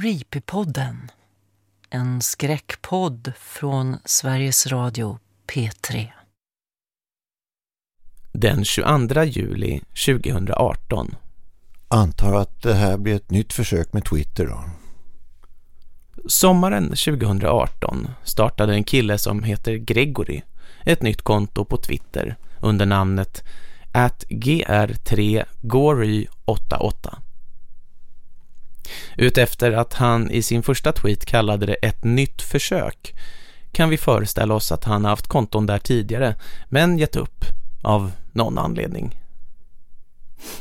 Creepypodden. En skräckpodd från Sveriges Radio P3. Den 22 juli 2018. Antar att det här blir ett nytt försök med Twitter då. Sommaren 2018 startade en kille som heter Gregory ett nytt konto på Twitter under namnet at gr3gory88. Utefter att han i sin första tweet kallade det ett nytt försök kan vi föreställa oss att han haft konton där tidigare men gett upp av någon anledning.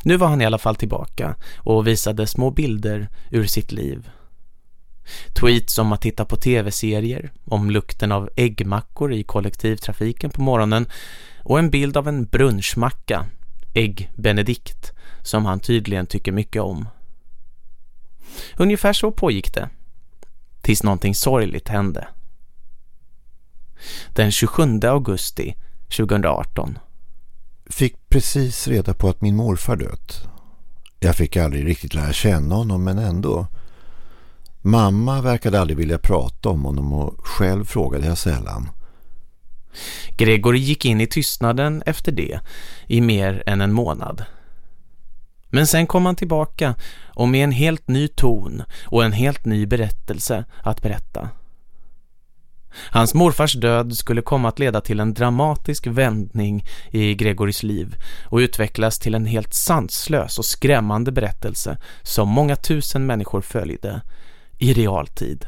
Nu var han i alla fall tillbaka och visade små bilder ur sitt liv. Tweets om att titta på tv-serier, om lukten av äggmackor i kollektivtrafiken på morgonen och en bild av en brunchmacka, ägg Benedikt, som han tydligen tycker mycket om. Ungefär så pågick det, tills någonting sorgligt hände. Den 27 augusti 2018. Fick precis reda på att min morfar dött. Jag fick aldrig riktigt lära känna honom men ändå. Mamma verkade aldrig vilja prata om honom och själv frågade jag sällan. Gregory gick in i tystnaden efter det i mer än en månad. Men sen kom han tillbaka och med en helt ny ton och en helt ny berättelse att berätta. Hans morfars död skulle komma att leda till en dramatisk vändning i Gregorys liv och utvecklas till en helt sanslös och skrämmande berättelse som många tusen människor följde i realtid.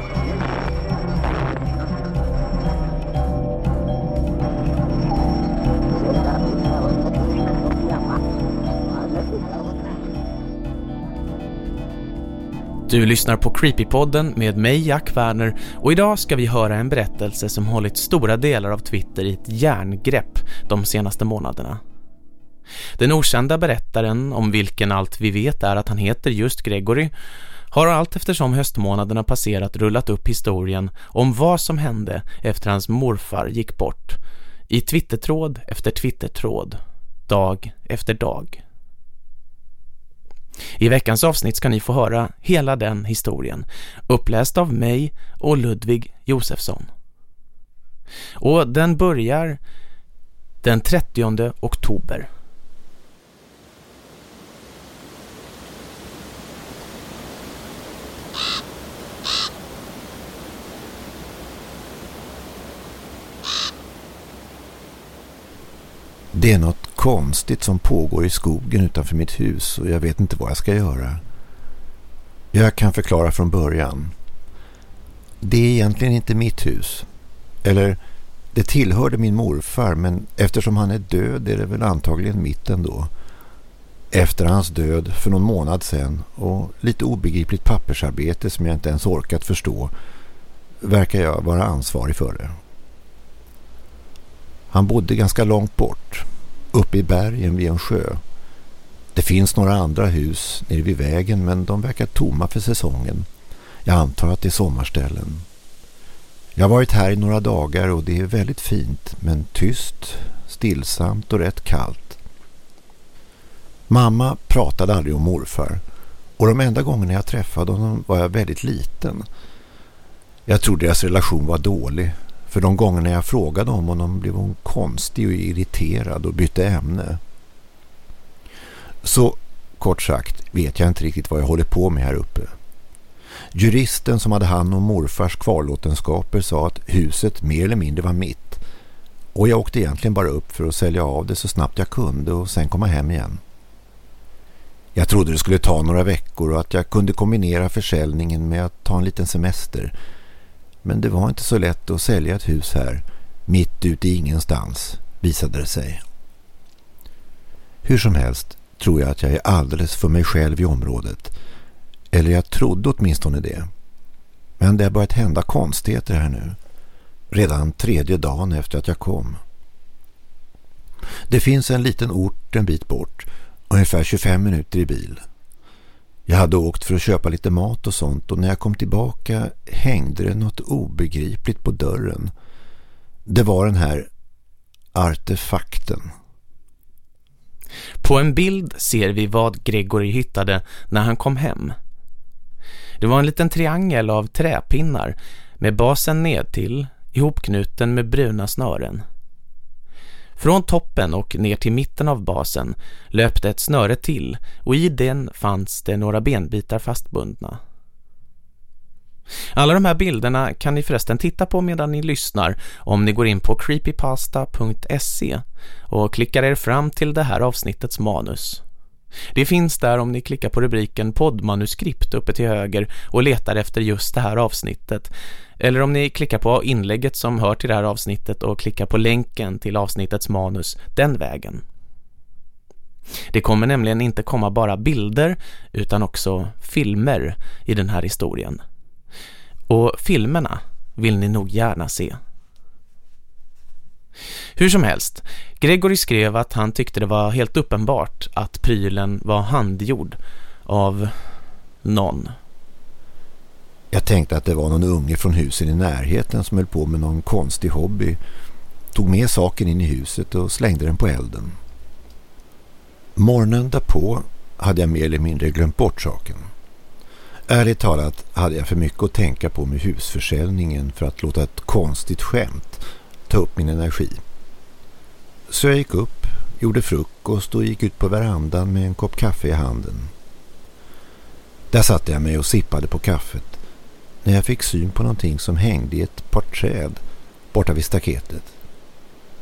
Du lyssnar på Creepypodden med mig Jack Werner och idag ska vi höra en berättelse som hållit stora delar av Twitter i ett järngrepp de senaste månaderna. Den okända berättaren, om vilken allt vi vet är att han heter just Gregory, har allt eftersom höstmånaderna passerat rullat upp historien om vad som hände efter hans morfar gick bort i twittertråd efter twittertråd, dag efter dag. I veckans avsnitt ska ni få höra hela den historien, uppläst av mig och Ludvig Josefsson. Och den börjar den 30 oktober. Det är något konstigt som pågår i skogen utanför mitt hus och jag vet inte vad jag ska göra. Jag kan förklara från början. Det är egentligen inte mitt hus. Eller, det tillhörde min morfar men eftersom han är död är det väl antagligen mitt ändå. Efter hans död för någon månad sedan och lite obegripligt pappersarbete som jag inte ens orkat förstå verkar jag vara ansvarig för det. Han bodde ganska långt bort, uppe i bergen vid en sjö. Det finns några andra hus nere vid vägen men de verkar tomma för säsongen. Jag antar att det är sommarställen. Jag har varit här i några dagar och det är väldigt fint men tyst, stillsamt och rätt kallt. Mamma pratade aldrig om morfar och de enda gångerna jag träffade honom var jag väldigt liten. Jag tror deras relation var dålig för de gångerna jag frågade om honom blev hon konstig och irriterad och bytte ämne. Så kort sagt vet jag inte riktigt vad jag håller på med här uppe. Juristen som hade hand om morfars kvarlåtenskaper sa att huset mer eller mindre var mitt. Och jag åkte egentligen bara upp för att sälja av det så snabbt jag kunde och sen komma hem igen. Jag trodde det skulle ta några veckor och att jag kunde kombinera försäljningen med att ta en liten semester- men det var inte så lätt att sälja ett hus här, mitt ute i ingenstans, visade det sig. Hur som helst tror jag att jag är alldeles för mig själv i området. Eller jag trodde åtminstone det. Men det har börjat hända konstigheter här nu. Redan tredje dagen efter att jag kom. Det finns en liten ort en bit bort Ungefär 25 minuter i bil. Jag hade åkt för att köpa lite mat och sånt och när jag kom tillbaka hängde det något obegripligt på dörren. Det var den här artefakten. På en bild ser vi vad Gregory hittade när han kom hem. Det var en liten triangel av träpinnar med basen ned till, ihopknuten med bruna snören. Från toppen och ner till mitten av basen löpte ett snöre till och i den fanns det några benbitar fastbundna. Alla de här bilderna kan ni förresten titta på medan ni lyssnar om ni går in på creepypasta.se och klickar er fram till det här avsnittets manus. Det finns där om ni klickar på rubriken poddmanuskript uppe till höger och letar efter just det här avsnittet. Eller om ni klickar på inlägget som hör till det här avsnittet och klickar på länken till avsnittets manus den vägen. Det kommer nämligen inte komma bara bilder utan också filmer i den här historien. Och filmerna vill ni nog gärna se. Hur som helst, Gregory skrev att han tyckte det var helt uppenbart att prylen var handgjord av någon. Jag tänkte att det var någon unge från husen i närheten som höll på med någon konstig hobby. Tog med saken in i huset och slängde den på elden. Morgonen därpå hade jag mer eller mindre glömt bort saken. Ärligt talat hade jag för mycket att tänka på med husförsäljningen för att låta ett konstigt skämt ta upp min energi. Så jag gick upp, gjorde frukost och gick ut på verandan med en kopp kaffe i handen. Där satte jag mig och sippade på kaffet när jag fick syn på någonting som hängde i ett par träd borta vid staketet.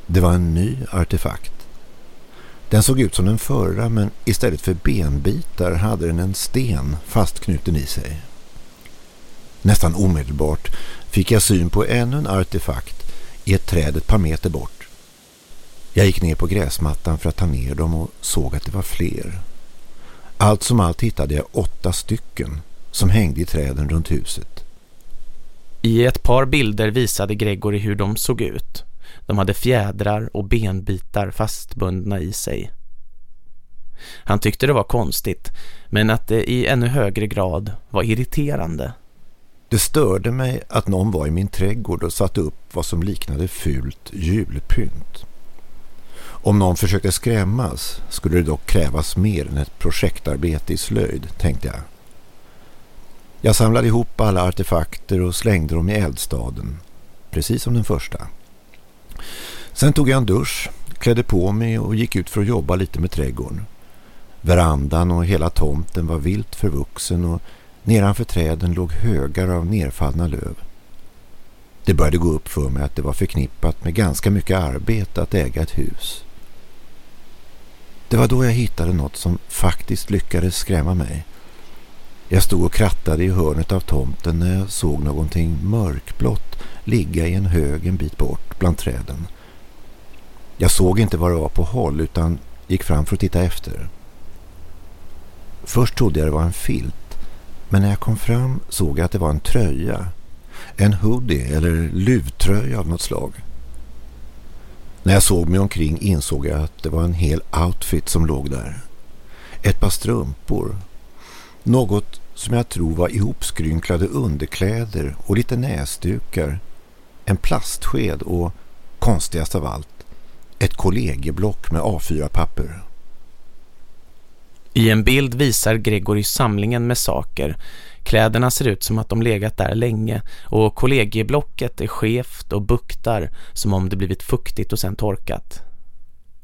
Det var en ny artefakt. Den såg ut som den förra men istället för benbitar hade den en sten fastknuten i sig. Nästan omedelbart fick jag syn på ännu en artefakt i ett träd ett par meter bort. Jag gick ner på gräsmattan för att ta ner dem och såg att det var fler. Allt som allt hittade jag åtta stycken som hängde i träden runt huset. I ett par bilder visade Gregory hur de såg ut. De hade fjädrar och benbitar fastbundna i sig. Han tyckte det var konstigt, men att det i ännu högre grad var irriterande. Det störde mig att någon var i min trädgård och satte upp vad som liknade fult julpynt. Om någon försökte skrämmas skulle det dock krävas mer än ett projektarbete i slöjd, tänkte jag. Jag samlade ihop alla artefakter och slängde dem i eldstaden, precis som den första. Sen tog jag en dusch, klädde på mig och gick ut för att jobba lite med trädgården. Verandan och hela tomten var vilt förvuxen och nedanför träden låg högar av nerfallna löv. Det började gå upp för mig att det var förknippat med ganska mycket arbete att äga ett hus. Det var då jag hittade något som faktiskt lyckades skrämma mig. Jag stod och krattade i hörnet av tomten när jag såg någonting mörkblått ligga i en hög en bit bort bland träden. Jag såg inte vad det var på håll utan gick fram för att titta efter. Först trodde jag det var en filt men när jag kom fram såg jag att det var en tröja. En hoodie eller luvtröja av något slag. När jag såg mig omkring insåg jag att det var en hel outfit som låg där. Ett par strumpor. Något som jag tror var ihopskrynklade underkläder och lite näsdukar. En plastsked och, konstigast av allt, ett kollegieblock med A4-papper. I en bild visar Gregory samlingen med saker. Kläderna ser ut som att de legat där länge och kollegieblocket är skevt och buktar som om det blivit fuktigt och sen torkat.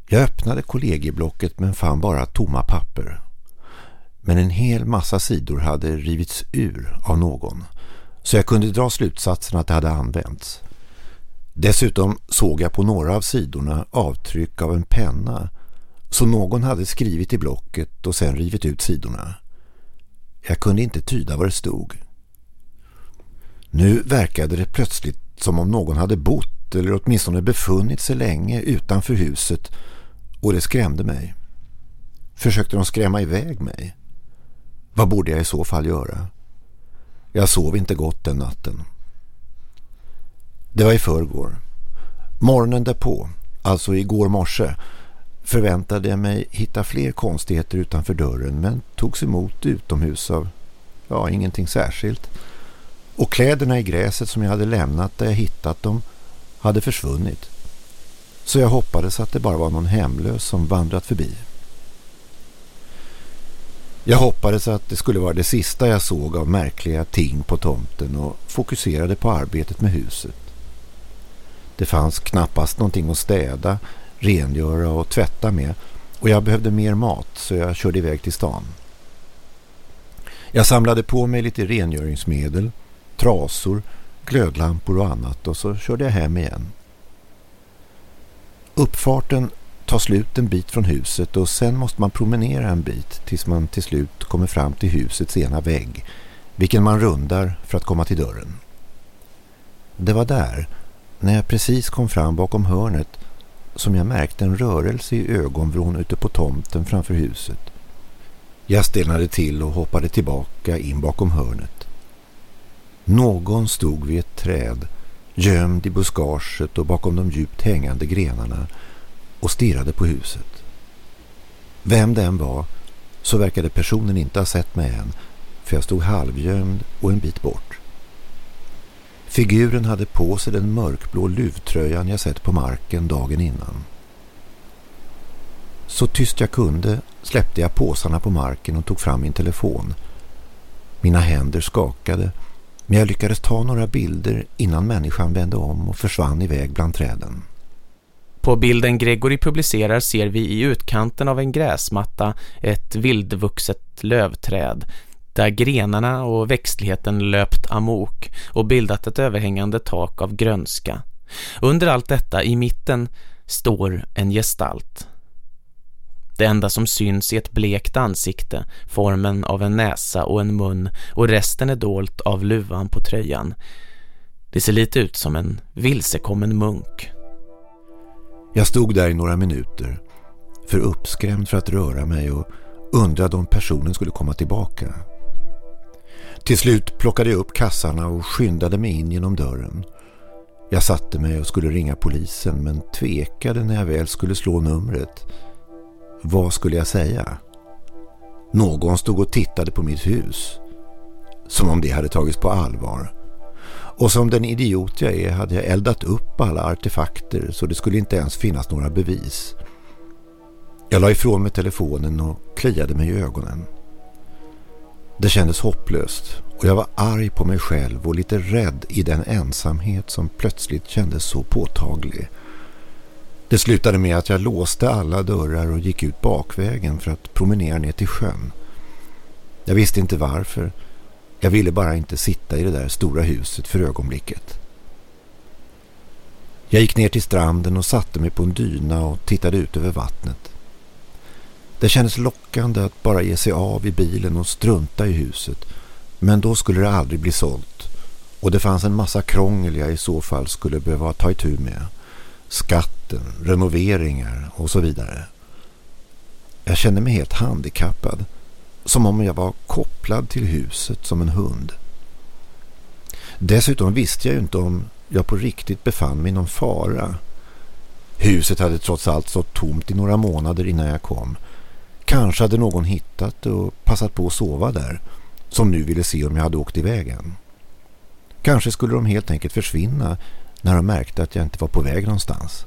Jag öppnade kollegieblocket men fann bara tomma papper. Men en hel massa sidor hade rivits ur av någon så jag kunde dra slutsatsen att det hade använts. Dessutom såg jag på några av sidorna avtryck av en penna så någon hade skrivit i blocket och sen rivit ut sidorna. Jag kunde inte tyda vad det stod. Nu verkade det plötsligt som om någon hade bott eller åtminstone befunnit sig länge utanför huset och det skrämde mig. Försökte de skrämma iväg mig? Vad borde jag i så fall göra? Jag sov inte gott den natten. Det var i förrgår. Morgonen därpå, alltså igår morse, förväntade jag mig hitta fler konstigheter utanför dörren men togs emot utomhus av, ja, ingenting särskilt. Och kläderna i gräset som jag hade lämnat där jag hittat dem hade försvunnit. Så jag hoppades att det bara var någon hemlös som vandrat förbi. Jag hoppades att det skulle vara det sista jag såg av märkliga ting på tomten och fokuserade på arbetet med huset. Det fanns knappast någonting att städa, rengöra och tvätta med och jag behövde mer mat så jag körde iväg till stan. Jag samlade på mig lite rengöringsmedel, trasor, glödlampor och annat och så körde jag hem igen. Uppfarten Ta slut en bit från huset och sen måste man promenera en bit tills man till slut kommer fram till husets ena vägg, vilken man rundar för att komma till dörren. Det var där, när jag precis kom fram bakom hörnet, som jag märkte en rörelse i ögonvrån ute på tomten framför huset. Jag stelnade till och hoppade tillbaka in bakom hörnet. Någon stod vid ett träd, gömd i buskaget och bakom de djupt hängande grenarna och stirrade på huset. Vem den var så verkade personen inte ha sett mig än för jag stod halvgömd och en bit bort. Figuren hade på sig den mörkblå luvtröjan jag sett på marken dagen innan. Så tyst jag kunde släppte jag påsarna på marken och tog fram min telefon. Mina händer skakade men jag lyckades ta några bilder innan människan vände om och försvann iväg bland träden. På bilden Gregory publicerar ser vi i utkanten av en gräsmatta ett vildvuxet lövträd där grenarna och växtligheten löpt amok och bildat ett överhängande tak av grönska. Under allt detta i mitten står en gestalt. Det enda som syns är ett blekt ansikte, formen av en näsa och en mun och resten är dolt av luvan på tröjan. Det ser lite ut som en vilsekommen munk. Jag stod där i några minuter, för uppskrämd för att röra mig och undrade om personen skulle komma tillbaka. Till slut plockade jag upp kassarna och skyndade mig in genom dörren. Jag satte mig och skulle ringa polisen men tvekade när jag väl skulle slå numret. Vad skulle jag säga? Någon stod och tittade på mitt hus. Som om det hade tagits på allvar. Och som den idiot jag är hade jag eldat upp alla artefakter så det skulle inte ens finnas några bevis. Jag la ifrån mig telefonen och kliade mig i ögonen. Det kändes hopplöst och jag var arg på mig själv och lite rädd i den ensamhet som plötsligt kändes så påtaglig. Det slutade med att jag låste alla dörrar och gick ut bakvägen för att promenera ner till sjön. Jag visste inte varför. Jag ville bara inte sitta i det där stora huset för ögonblicket. Jag gick ner till stranden och satte mig på en dyna och tittade ut över vattnet. Det kändes lockande att bara ge sig av i bilen och strunta i huset. Men då skulle det aldrig bli sålt. Och det fanns en massa krångel jag i så fall skulle behöva ta itu med. Skatten, renoveringar och så vidare. Jag kände mig helt handikappad. Som om jag var kopplad till huset som en hund. Dessutom visste jag ju inte om jag på riktigt befann mig i någon fara. Huset hade trots allt stått tomt i några månader innan jag kom. Kanske hade någon hittat det och passat på att sova där som nu ville se om jag hade åkt iväg än. Kanske skulle de helt enkelt försvinna när de märkte att jag inte var på väg någonstans.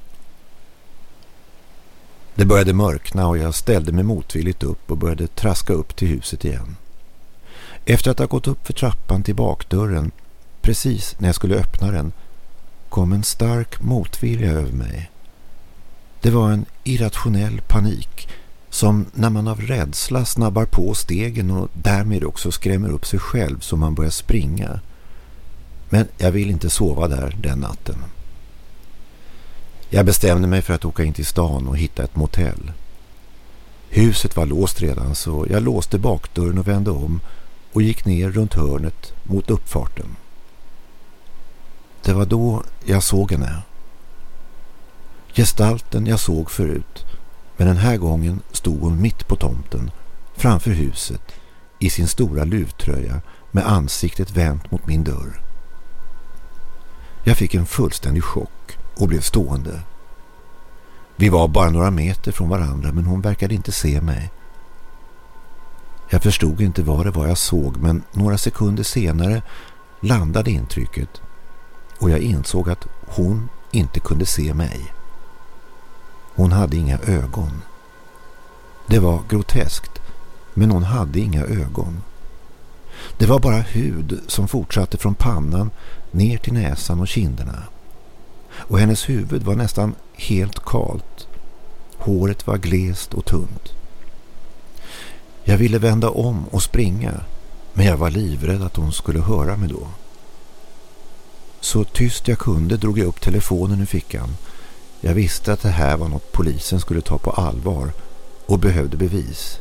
Det började mörkna och jag ställde mig motvilligt upp och började traska upp till huset igen. Efter att ha gått upp för trappan till bakdörren, precis när jag skulle öppna den, kom en stark motvilja över mig. Det var en irrationell panik som när man av rädsla snabbar på stegen och därmed också skrämmer upp sig själv så man börjar springa. Men jag vill inte sova där den natten. Jag bestämde mig för att åka in till stan och hitta ett motell. Huset var låst redan så jag låste bakdörren och vände om och gick ner runt hörnet mot uppfarten. Det var då jag såg henne. Gestalten jag såg förut men den här gången stod hon mitt på tomten, framför huset, i sin stora luvtröja med ansiktet vänt mot min dörr. Jag fick en fullständig chock och blev stående. Vi var bara några meter från varandra men hon verkade inte se mig. Jag förstod inte vad det var jag såg men några sekunder senare landade intrycket och jag insåg att hon inte kunde se mig. Hon hade inga ögon. Det var groteskt men hon hade inga ögon. Det var bara hud som fortsatte från pannan ner till näsan och kinderna. Och hennes huvud var nästan helt kalt. Håret var glest och tunt. Jag ville vända om och springa men jag var livrädd att hon skulle höra mig då. Så tyst jag kunde drog jag upp telefonen ur fickan. Jag visste att det här var något polisen skulle ta på allvar och behövde bevis.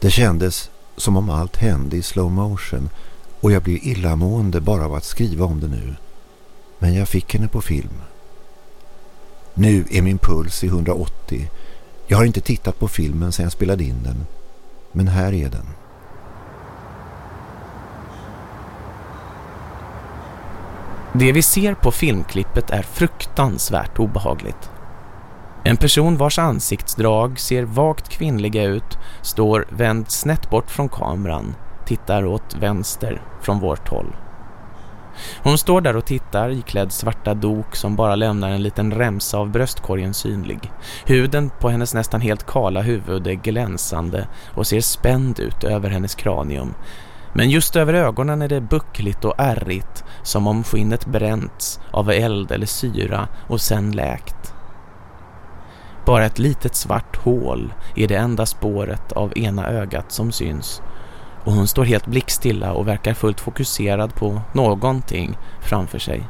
Det kändes som om allt hände i slow motion och jag blev illamående bara av att skriva om det nu. Men jag fick henne på film. Nu är min puls i 180. Jag har inte tittat på filmen sedan jag spelade in den. Men här är den. Det vi ser på filmklippet är fruktansvärt obehagligt. En person vars ansiktsdrag ser vagt kvinnliga ut står vänd snett bort från kameran, tittar åt vänster från vårt håll. Hon står där och tittar iklädd svarta dok som bara lämnar en liten remsa av bröstkorgen synlig. Huden på hennes nästan helt kala huvud är glänsande och ser spänd ut över hennes kranium. Men just över ögonen är det buckligt och ärrigt som om skinnet bränts av eld eller syra och sen läkt. Bara ett litet svart hål är det enda spåret av ena ögat som syns och hon står helt blickstilla och verkar fullt fokuserad på någonting framför sig.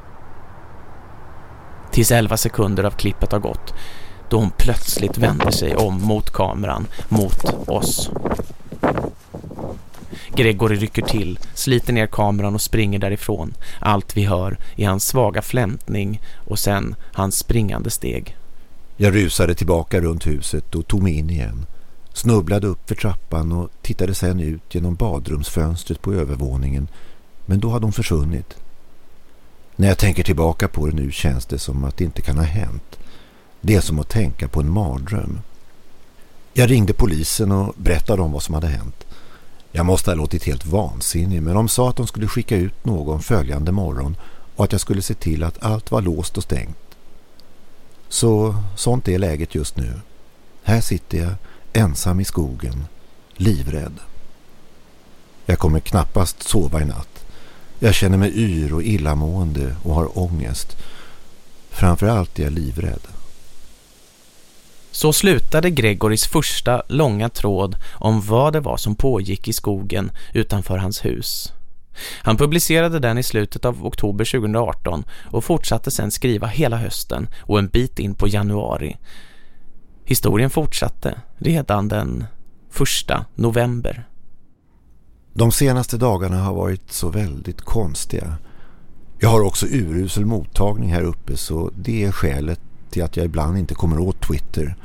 Tills elva sekunder av klippet har gått då hon plötsligt vänder sig om mot kameran, mot oss. Gregory rycker till, sliter ner kameran och springer därifrån. Allt vi hör är hans svaga flämtning och sen hans springande steg. Jag rusade tillbaka runt huset och tog mig in igen. Snubblade upp för trappan och tittade sedan ut genom badrumsfönstret på övervåningen. Men då hade hon försvunnit. När jag tänker tillbaka på det nu känns det som att det inte kan ha hänt. Det är som att tänka på en mardröm. Jag ringde polisen och berättade om vad som hade hänt. Jag måste ha låtit helt vansinnig men de sa att de skulle skicka ut någon följande morgon och att jag skulle se till att allt var låst och stängt. Så sånt är läget just nu. Här sitter jag ensam i skogen, livrädd. Jag kommer knappast sova i natt. Jag känner mig yr och illamående och har ångest. Framförallt är jag livrädd. Så slutade Gregorys första långa tråd om vad det var som pågick i skogen utanför hans hus. Han publicerade den i slutet av oktober 2018 och fortsatte sedan skriva hela hösten och en bit in på januari. Historien fortsatte redan den första november. De senaste dagarna har varit så väldigt konstiga. Jag har också urusel mottagning här uppe så det är skälet till att jag ibland inte kommer åt Twitter.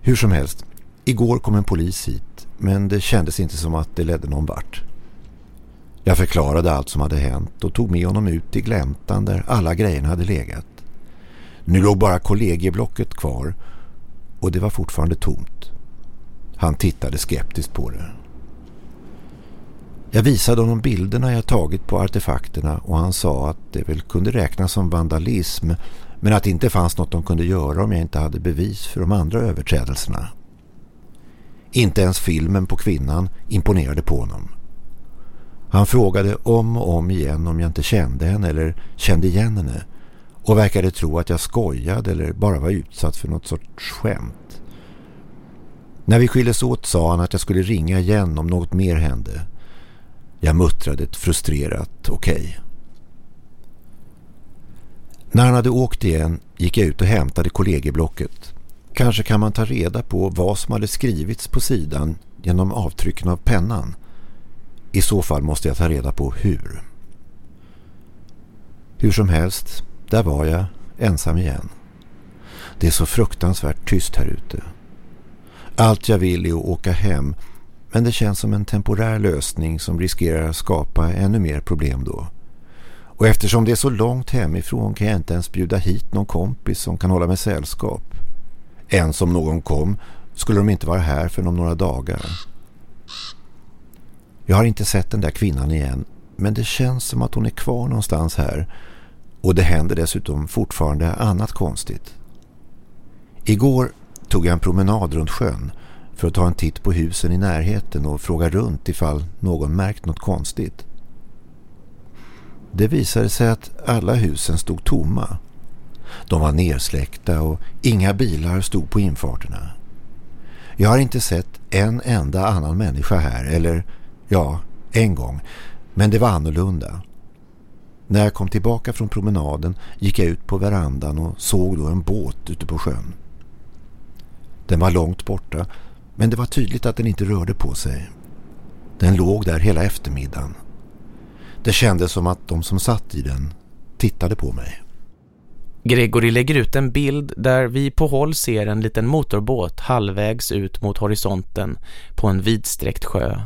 Hur som helst, igår kom en polis hit men det kändes inte som att det ledde någon vart. Jag förklarade allt som hade hänt och tog med honom ut i gläntan där alla grejerna hade legat. Nu låg bara kollegieblocket kvar och det var fortfarande tomt. Han tittade skeptiskt på det. Jag visade honom bilderna jag tagit på artefakterna och han sa att det väl kunde räknas som vandalism men att det inte fanns något de kunde göra om jag inte hade bevis för de andra överträdelserna. Inte ens filmen på kvinnan imponerade på honom. Han frågade om och om igen om jag inte kände henne eller kände igen henne och verkade tro att jag skojade eller bara var utsatt för något sorts skämt. När vi skildes åt sa han att jag skulle ringa igen om något mer hände. Jag muttrade ett frustrerat okej. Okay. När han hade åkt igen gick jag ut och hämtade kollegieblocket. Kanske kan man ta reda på vad som hade skrivits på sidan genom avtrycken av pennan. I så fall måste jag ta reda på hur. Hur som helst, där var jag ensam igen. Det är så fruktansvärt tyst här ute. Allt jag vill är att åka hem men det känns som en temporär lösning som riskerar att skapa ännu mer problem då. Och eftersom det är så långt hemifrån kan jag inte ens bjuda hit någon kompis som kan hålla mig sällskap. Än som någon kom skulle de inte vara här för om några dagar. Jag har inte sett den där kvinnan igen men det känns som att hon är kvar någonstans här och det händer dessutom fortfarande annat konstigt. Igår tog jag en promenad runt sjön för att ta en titt på husen i närheten och fråga runt ifall någon märkt något konstigt. Det visade sig att alla husen stod tomma. De var nersläckta och inga bilar stod på infarterna. Jag har inte sett en enda annan människa här, eller ja, en gång. Men det var annorlunda. När jag kom tillbaka från promenaden gick jag ut på verandan och såg då en båt ute på sjön. Den var långt borta, men det var tydligt att den inte rörde på sig. Den låg där hela eftermiddagen. Det kändes som att de som satt i den tittade på mig. Gregory lägger ut en bild där vi på håll ser en liten motorbåt halvvägs ut mot horisonten på en vidsträckt sjö.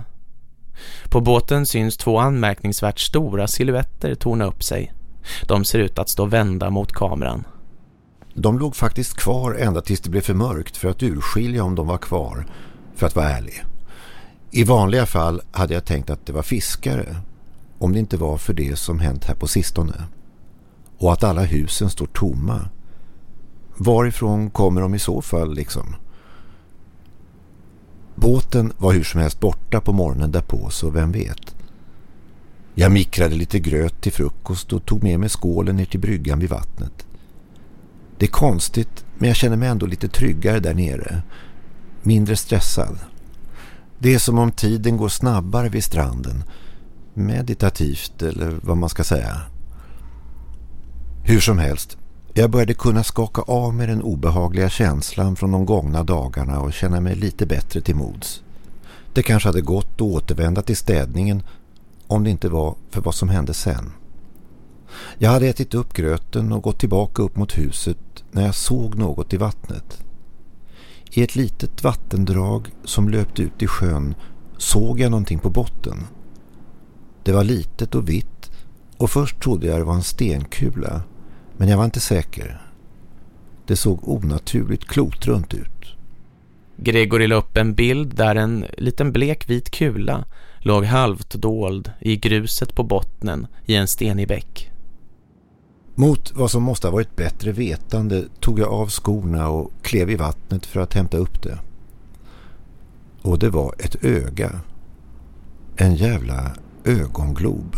På båten syns två anmärkningsvärt stora siluetter torna upp sig. De ser ut att stå vända mot kameran. De låg faktiskt kvar ända tills det blev för mörkt för att urskilja om de var kvar, för att vara ärlig. I vanliga fall hade jag tänkt att det var fiskare, om det inte var för det som hänt här på sistone. Och att alla husen står tomma. Varifrån kommer de i så fall liksom? Båten var hur som helst borta på morgonen därpå så vem vet. Jag mikrade lite gröt till frukost och tog med mig skålen ner till bryggan vid vattnet. Det är konstigt men jag känner mig ändå lite tryggare där nere. Mindre stressad. Det är som om tiden går snabbare vid stranden. Meditativt eller vad man ska säga. Hur som helst, jag började kunna skaka av mig den obehagliga känslan från de gångna dagarna och känna mig lite bättre till mods. Det kanske hade gått att återvända till städningen om det inte var för vad som hände sen. Jag hade ätit upp gröten och gått tillbaka upp mot huset när jag såg något i vattnet. I ett litet vattendrag som löpte ut i sjön såg jag någonting på botten. Det var litet och vitt och först trodde jag det var en stenkula men jag var inte säker. Det såg onaturligt klotrunt ut. Gregory la upp en bild där en liten blek vit kula låg halvt dold i gruset på bottnen i en stenig bäck. Mot vad som måste ha varit bättre vetande tog jag av skorna och klev i vattnet för att hämta upp det. Och det var ett öga. En jävla ögonglob.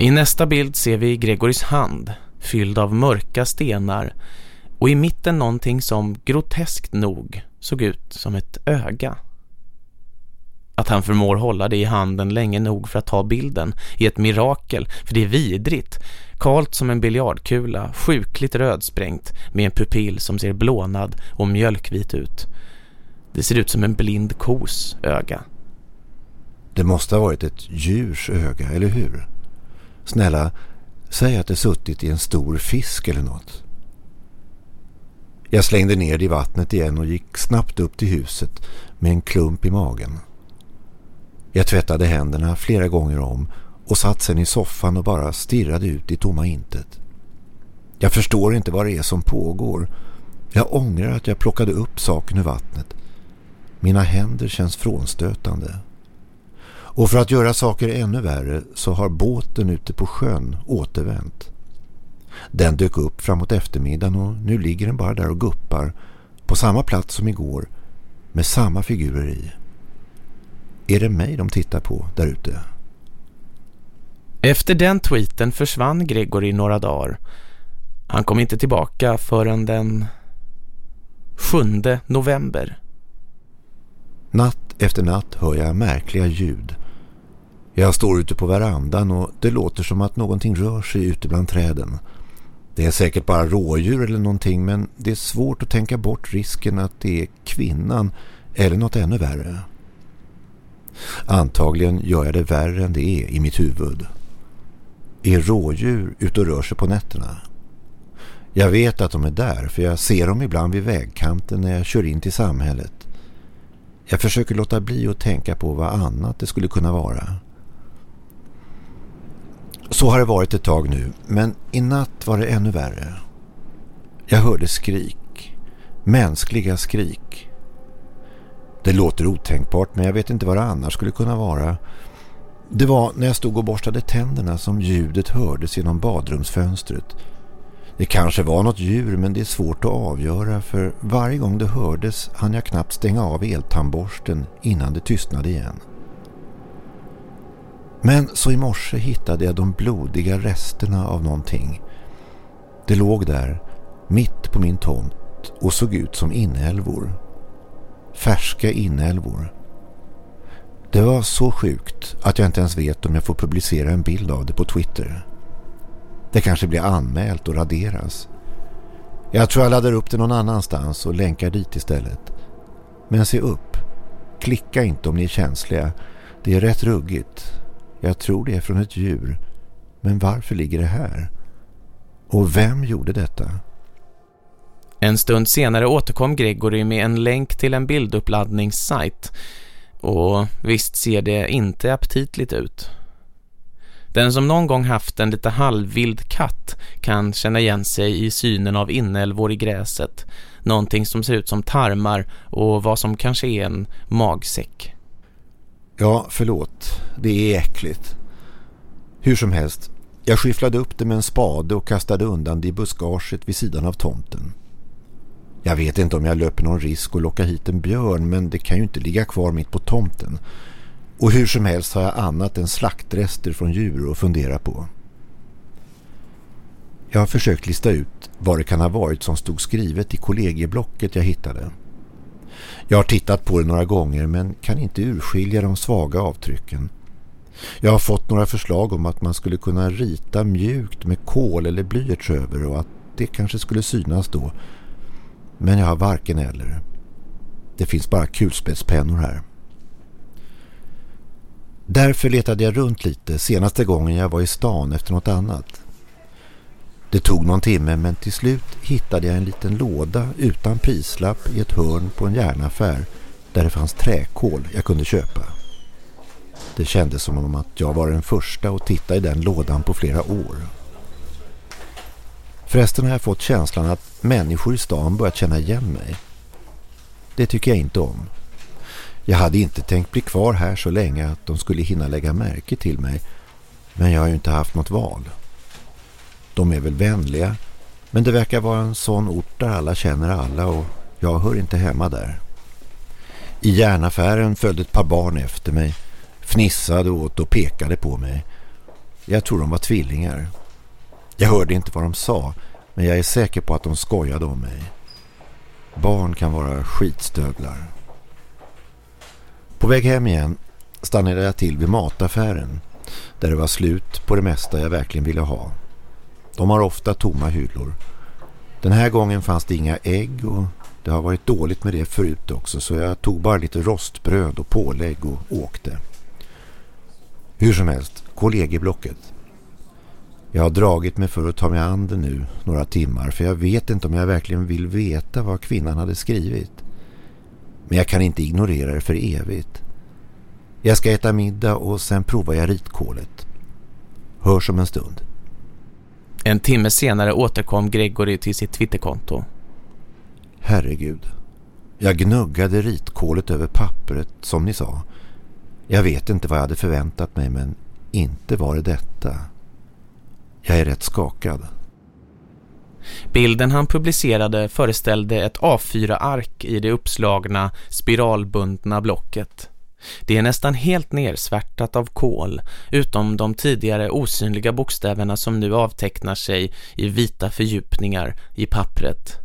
I nästa bild ser vi Gregorys hand fylld av mörka stenar och i mitten någonting som groteskt nog såg ut som ett öga. Att han förmår hålla det i handen länge nog för att ta bilden är ett mirakel, för det är vidrigt. Kalt som en biljardkula, sjukligt rödsprängt med en pupill som ser blånad och mjölkvit ut. Det ser ut som en blind kos öga. Det måste ha varit ett djurs öga, eller hur? Snälla, säg att det suttit i en stor fisk eller något. Jag slängde ner det i vattnet igen och gick snabbt upp till huset med en klump i magen. Jag tvättade händerna flera gånger om och satt sen i soffan och bara stirrade ut i tomma intet. Jag förstår inte vad det är som pågår. Jag ångrar att jag plockade upp saken ur vattnet. Mina händer känns frånstötande. Och för att göra saker ännu värre så har båten ute på sjön återvänt. Den dök upp framåt eftermiddagen och nu ligger den bara där och guppar på samma plats som igår med samma figurer i. Är det mig de tittar på där ute? Efter den tweeten försvann Gregory några dagar. Han kom inte tillbaka förrän den 7 november. Natt efter natt hör jag märkliga ljud. Jag står ute på verandan och det låter som att någonting rör sig ute bland träden. Det är säkert bara rådjur eller någonting men det är svårt att tänka bort risken att det är kvinnan eller något ännu värre. Antagligen gör jag det värre än det är i mitt huvud. Är rådjur ute och rör sig på nätterna? Jag vet att de är där för jag ser dem ibland vid vägkanten när jag kör in till samhället. Jag försöker låta bli att tänka på vad annat det skulle kunna vara. Så har det varit ett tag nu, men i natt var det ännu värre. Jag hörde skrik. Mänskliga skrik. Det låter otänkbart men jag vet inte vad det annars skulle kunna vara. Det var när jag stod och borstade tänderna som ljudet hördes genom badrumsfönstret. Det kanske var något djur men det är svårt att avgöra för varje gång det hördes hann jag knappt stänga av eltandborsten innan det tystnade igen. Men så i morse hittade jag de blodiga resterna av någonting. Det låg där, mitt på min tomt och såg ut som inälvor. Färska inälvor. Det var så sjukt att jag inte ens vet om jag får publicera en bild av det på Twitter. Det kanske blir anmält och raderas. Jag tror jag laddar upp det någon annanstans och länkar dit istället. Men se upp. Klicka inte om ni är känsliga. Det är rätt ruggigt. Jag tror det är från ett djur. Men varför ligger det här? Och vem gjorde detta? En stund senare återkom Gregory med en länk till en bilduppladdningssajt. Och visst ser det inte aptitligt ut. Den som någon gång haft en lite halvvild katt kan känna igen sig i synen av inälvor i gräset. Någonting som ser ut som tarmar och vad som kanske är en magsäck. Ja, förlåt. Det är äckligt. Hur som helst, jag skifflade upp det med en spade och kastade undan det i buskaget vid sidan av tomten. Jag vet inte om jag löper någon risk att locka hit en björn men det kan ju inte ligga kvar mitt på tomten. Och hur som helst har jag annat än slaktrester från djur att fundera på. Jag har försökt lista ut vad det kan ha varit som stod skrivet i kollegieblocket jag hittade. Jag har tittat på det några gånger men kan inte urskilja de svaga avtrycken. Jag har fått några förslag om att man skulle kunna rita mjukt med kol eller blyerts över och att det kanske skulle synas då. Men jag har varken eller. Det finns bara kulspetspennor här. Därför letade jag runt lite senaste gången jag var i stan efter något annat. Det tog någon timme men till slut hittade jag en liten låda utan prislapp i ett hörn på en järnaffär där det fanns träkol jag kunde köpa. Det kändes som om att jag var den första att titta i den lådan på flera år. Förresten har jag fått känslan att människor i stan börjat känna igen mig. Det tycker jag inte om. Jag hade inte tänkt bli kvar här så länge att de skulle hinna lägga märke till mig. Men jag har ju inte haft något val. De är väl vänliga, men det verkar vara en sån ort där alla känner alla och jag hör inte hemma där. I järnaffären följde ett par barn efter mig, fnissade åt och pekade på mig. Jag tror de var tvillingar. Jag hörde inte vad de sa, men jag är säker på att de skojade om mig. Barn kan vara skitstövlar. På väg hem igen stannade jag till vid mataffären där det var slut på det mesta jag verkligen ville ha. De har ofta tomma hyllor. Den här gången fanns det inga ägg och det har varit dåligt med det förut också så jag tog bara lite rostbröd och pålägg och åkte. Hur som helst, kollegieblocket. Jag har dragit mig för att ta mig an det nu några timmar för jag vet inte om jag verkligen vill veta vad kvinnan hade skrivit. Men jag kan inte ignorera det för evigt. Jag ska äta middag och sen provar jag ritkålet. Hörs om en stund. En timme senare återkom Gregory till sitt Twitterkonto. Herregud. Jag gnuggade ritkålet över pappret som ni sa. Jag vet inte vad jag hade förväntat mig men inte var det detta. Jag är rätt skakad. Bilden han publicerade föreställde ett A4-ark i det uppslagna spiralbundna blocket. Det är nästan helt nersvärtat av kol, utom de tidigare osynliga bokstäverna som nu avtecknar sig i vita fördjupningar i pappret.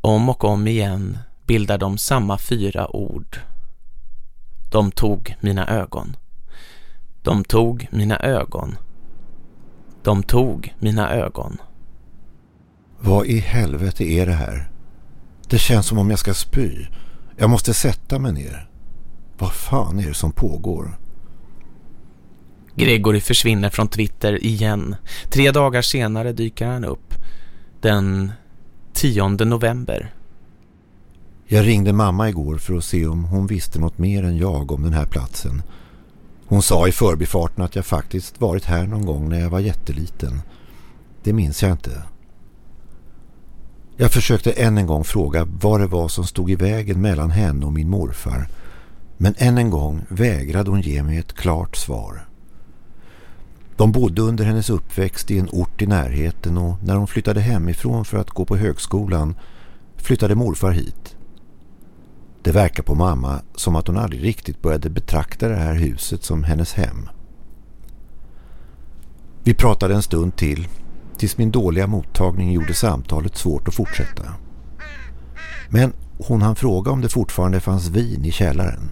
Om och om igen bildar de samma fyra ord. De tog mina ögon. De tog mina ögon. De tog mina ögon. Vad i helvete är det här? Det känns som om jag ska spy. Jag måste sätta mig ner. Vad fan är det som pågår? Gregory försvinner från Twitter igen. Tre dagar senare dyker han upp. Den 10 november. Jag ringde mamma igår för att se om hon visste något mer än jag om den här platsen. Hon sa i förbifarten att jag faktiskt varit här någon gång när jag var jätteliten. Det minns jag inte. Jag försökte än en gång fråga vad det var som stod i vägen mellan henne och min morfar. Men än en gång vägrade hon ge mig ett klart svar. De bodde under hennes uppväxt i en ort i närheten och när hon flyttade hemifrån för att gå på högskolan flyttade morfar hit. Det verkar på mamma som att hon aldrig riktigt började betrakta det här huset som hennes hem. Vi pratade en stund till tills min dåliga mottagning gjorde samtalet svårt att fortsätta. Men hon hann fråga om det fortfarande fanns vin i källaren.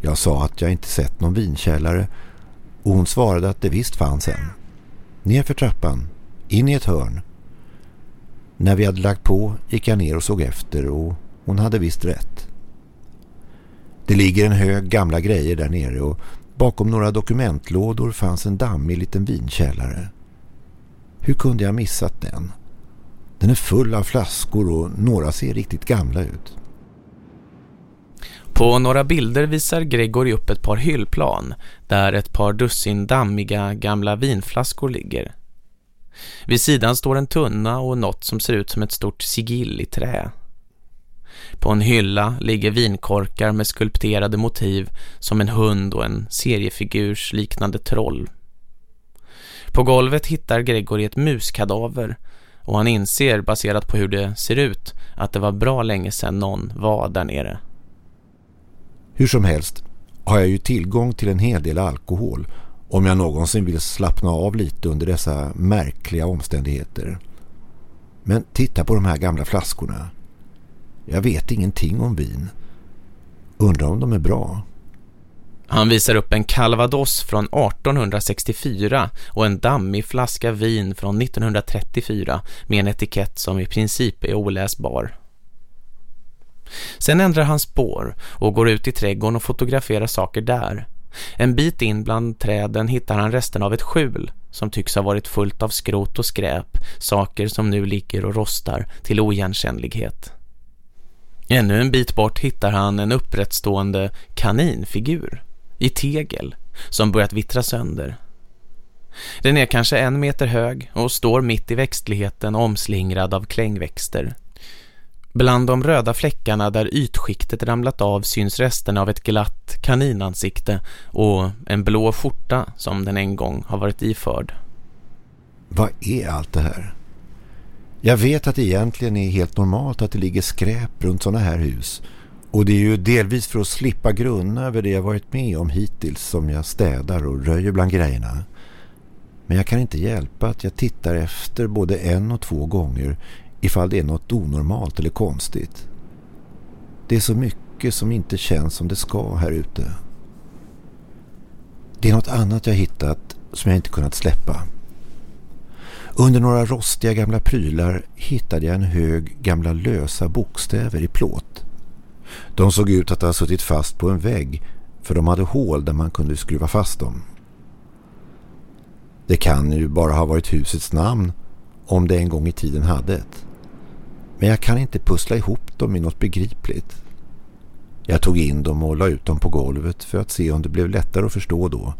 Jag sa att jag inte sett någon vinkällare och hon svarade att det visst fanns en. Ner för trappan, in i ett hörn. När vi hade lagt på gick jag ner och såg efter och hon hade visst rätt. Det ligger en hög gamla grejer där nere och bakom några dokumentlådor fanns en dammig liten vinkällare. Hur kunde jag missat den? Den är full av flaskor och några ser riktigt gamla ut. På några bilder visar Gregory upp ett par hyllplan där ett par dussin dammiga gamla vinflaskor ligger. Vid sidan står en tunna och något som ser ut som ett stort sigill i trä. På en hylla ligger vinkorkar med skulpterade motiv som en hund och en seriefigurs liknande troll. På golvet hittar Gregory ett muskadaver och han inser baserat på hur det ser ut att det var bra länge sedan någon var där nere. Hur som helst har jag ju tillgång till en hel del alkohol om jag någonsin vill slappna av lite under dessa märkliga omständigheter. Men titta på de här gamla flaskorna. Jag vet ingenting om vin. Undrar om de är bra. Han visar upp en Calvados från 1864 och en dammig flaska vin från 1934 med en etikett som i princip är oläsbar. Sen ändrar han spår och går ut i trädgården och fotograferar saker där. En bit in bland träden hittar han resten av ett skjul som tycks ha varit fullt av skrot och skräp, saker som nu ligger och rostar till oigenkännlighet. Ännu en bit bort hittar han en upprättstående kaninfigur i tegel som börjat vittra sönder. Den är kanske en meter hög och står mitt i växtligheten omslingrad av klängväxter. Bland de röda fläckarna där ytskiktet ramlat av syns resten av ett glatt kaninansikte och en blå skjorta som den en gång har varit iförd. Vad är allt det här? Jag vet att det egentligen är helt normalt att det ligger skräp runt sådana här hus. Och det är ju delvis för att slippa grunna över det jag varit med om hittills som jag städar och röjer bland grejerna. Men jag kan inte hjälpa att jag tittar efter både en och två gånger ifall det är något onormalt eller konstigt. Det är så mycket som inte känns som det ska här ute. Det är något annat jag hittat som jag inte kunnat släppa. Under några rostiga gamla prylar hittade jag en hög gamla lösa bokstäver i plåt. De såg ut att ha suttit fast på en vägg för de hade hål där man kunde skruva fast dem. Det kan ju bara ha varit husets namn om det en gång i tiden hade ett. Men jag kan inte pussla ihop dem i något begripligt. Jag tog in dem och la ut dem på golvet för att se om det blev lättare att förstå då.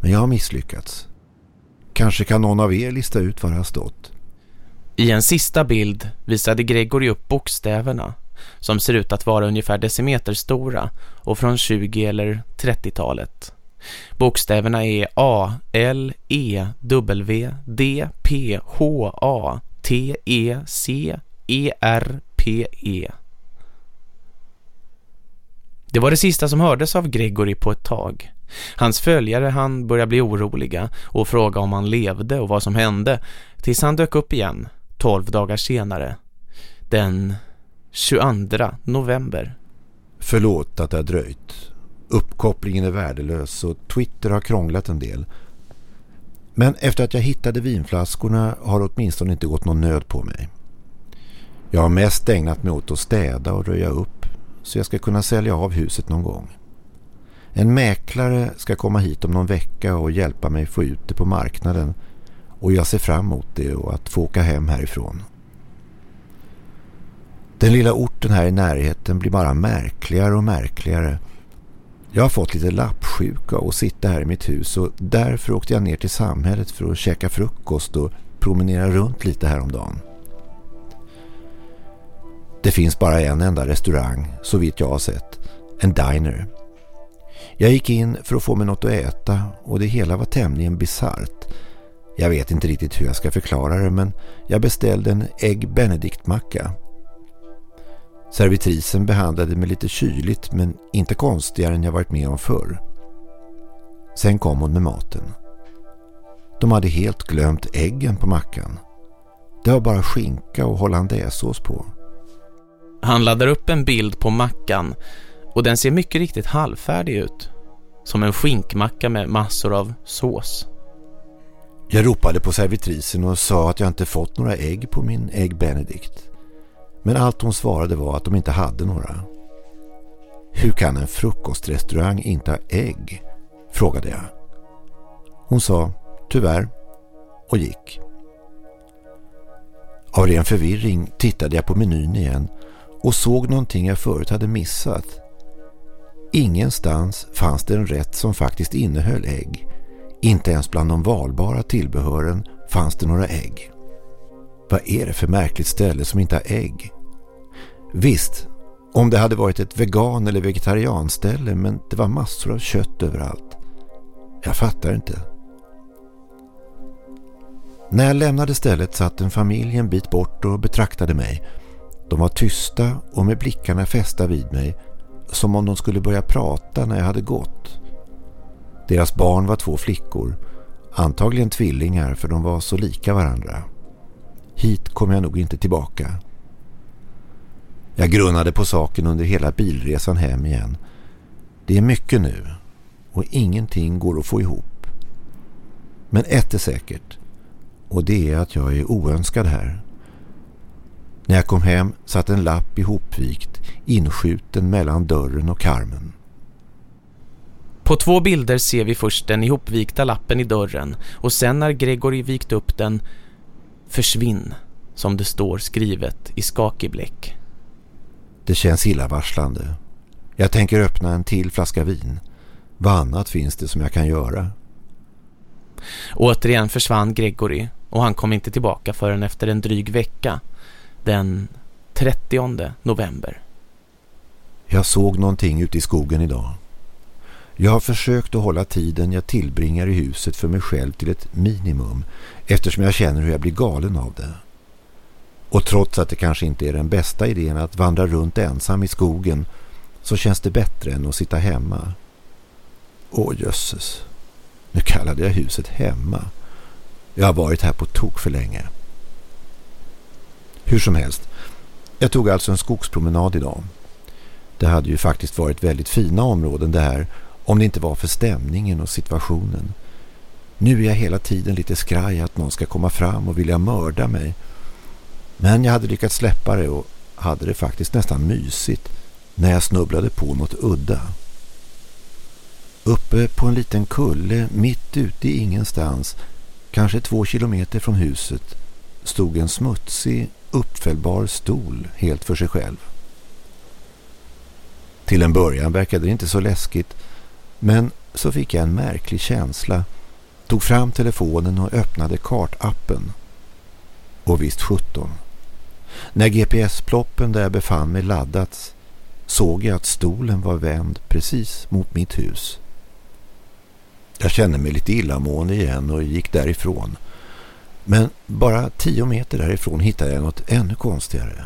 Men jag har misslyckats. Kanske kan någon av er lista ut vad det har stått. I en sista bild visade Gregory upp bokstäverna som ser ut att vara ungefär decimeter stora och från 20 eller 30-talet. Bokstäverna är A, L, E, W, D, P, H, A, T, E, C, E, R, P, E. Det var det sista som hördes av Gregory på ett tag. Hans följare han började bli oroliga och fråga om han levde och vad som hände tills han dök upp igen, tolv dagar senare. Den 22 november. Förlåt att det har dröjt. Uppkopplingen är värdelös och Twitter har krånglat en del. Men efter att jag hittade vinflaskorna har det åtminstone inte gått någon nöd på mig. Jag har mest ägnat mig åt att städa och röja upp så jag ska kunna sälja av huset någon gång. En mäklare ska komma hit om någon vecka och hjälpa mig få ut det på marknaden och jag ser fram emot det och att få åka hem härifrån. Den lilla orten här i närheten blir bara märkligare och märkligare. Jag har fått lite lappsjuka och sitta här i mitt hus och därför åkte jag ner till samhället för att käka frukost och promenera runt lite häromdagen. Det finns bara en enda restaurang, så vitt jag har sett. En diner. Jag gick in för att få mig något att äta och det hela var tämligen bizart. Jag vet inte riktigt hur jag ska förklara det men jag beställde en ägg benediktmacka. Servitrisen behandlade mig lite kyligt men inte konstigare än jag varit med om förr. Sen kom hon med maten. De hade helt glömt äggen på mackan. Det var bara skinka och hollandaisesås på. Han laddar upp en bild på mackan och den ser mycket riktigt halvfärdig ut. Som en skinkmacka med massor av sås. Jag ropade på servitrisen och sa att jag inte fått några ägg på min ägg Benedict. Men allt hon svarade var att de inte hade några. Hur kan en frukostrestaurang inte ha ägg? Frågade jag. Hon sa tyvärr och gick. Av ren förvirring tittade jag på menyn igen och såg någonting jag förut hade missat. Ingenstans fanns det en rätt som faktiskt innehöll ägg. Inte ens bland de valbara tillbehören fanns det några ägg. Vad är det för märkligt ställe som inte har ägg? Visst, om det hade varit ett vegan- eller vegetarianställe men det var massor av kött överallt. Jag fattar inte. När jag lämnade stället satt en familj en bit bort och betraktade mig. De var tysta och med blickarna fästa vid mig som om de skulle börja prata när jag hade gått. Deras barn var två flickor, antagligen tvillingar för de var så lika varandra. Hit kom jag nog inte tillbaka. Jag grunnade på saken under hela bilresan hem igen. Det är mycket nu och ingenting går att få ihop. Men ett är säkert och det är att jag är oönskad här. När jag kom hem satt en lapp ihopvikt inskjuten mellan dörren och karmen. På två bilder ser vi först den ihopvikta lappen i dörren och sen när Gregory vikt upp den försvinn som det står skrivet i skakig bläck. Det känns illavarslande. Jag tänker öppna en till flaska vin. Vad annat finns det som jag kan göra? Återigen försvann Gregory och han kom inte tillbaka förrän efter en dryg vecka, den 30 november. Jag såg någonting ute i skogen idag. Jag har försökt att hålla tiden jag tillbringar i huset för mig själv till ett minimum eftersom jag känner hur jag blir galen av det. Och trots att det kanske inte är den bästa idén att vandra runt ensam i skogen så känns det bättre än att sitta hemma. Åh jösses, nu kallade jag huset hemma. Jag har varit här på tok för länge. Hur som helst, jag tog alltså en skogspromenad idag. Det hade ju faktiskt varit väldigt fina områden det här om det inte var för stämningen och situationen. Nu är jag hela tiden lite skraj att någon ska komma fram och vilja mörda mig. Men jag hade lyckats släppa det och hade det faktiskt nästan mysigt när jag snubblade på något udda. Uppe på en liten kulle mitt ute i ingenstans, kanske två kilometer från huset, stod en smutsig, uppfällbar stol helt för sig själv. Till en början verkade det inte så läskigt men så fick jag en märklig känsla, tog fram telefonen och öppnade kartappen. Och visst 17. När GPS-ploppen där jag befann mig laddats såg jag att stolen var vänd precis mot mitt hus. Jag kände mig lite illamående igen och gick därifrån. Men bara tio meter därifrån hittade jag något ännu konstigare.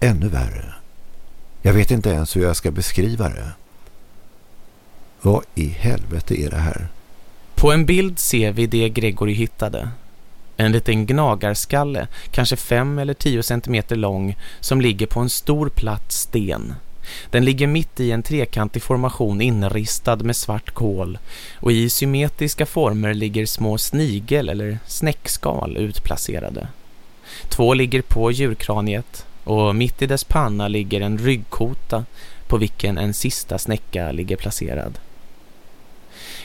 Ännu värre. Jag vet inte ens hur jag ska beskriva det. Vad i helvete är det här? På en bild ser vi det Gregory hittade. En liten gnagarskalle, kanske 5 eller 10 centimeter lång, som ligger på en stor platt sten. Den ligger mitt i en trekantig formation inristad med svart kol och i symmetriska former ligger små snigel eller snäckskal utplacerade. Två ligger på djurkraniet och mitt i dess panna ligger en ryggkota på vilken en sista snäcka ligger placerad.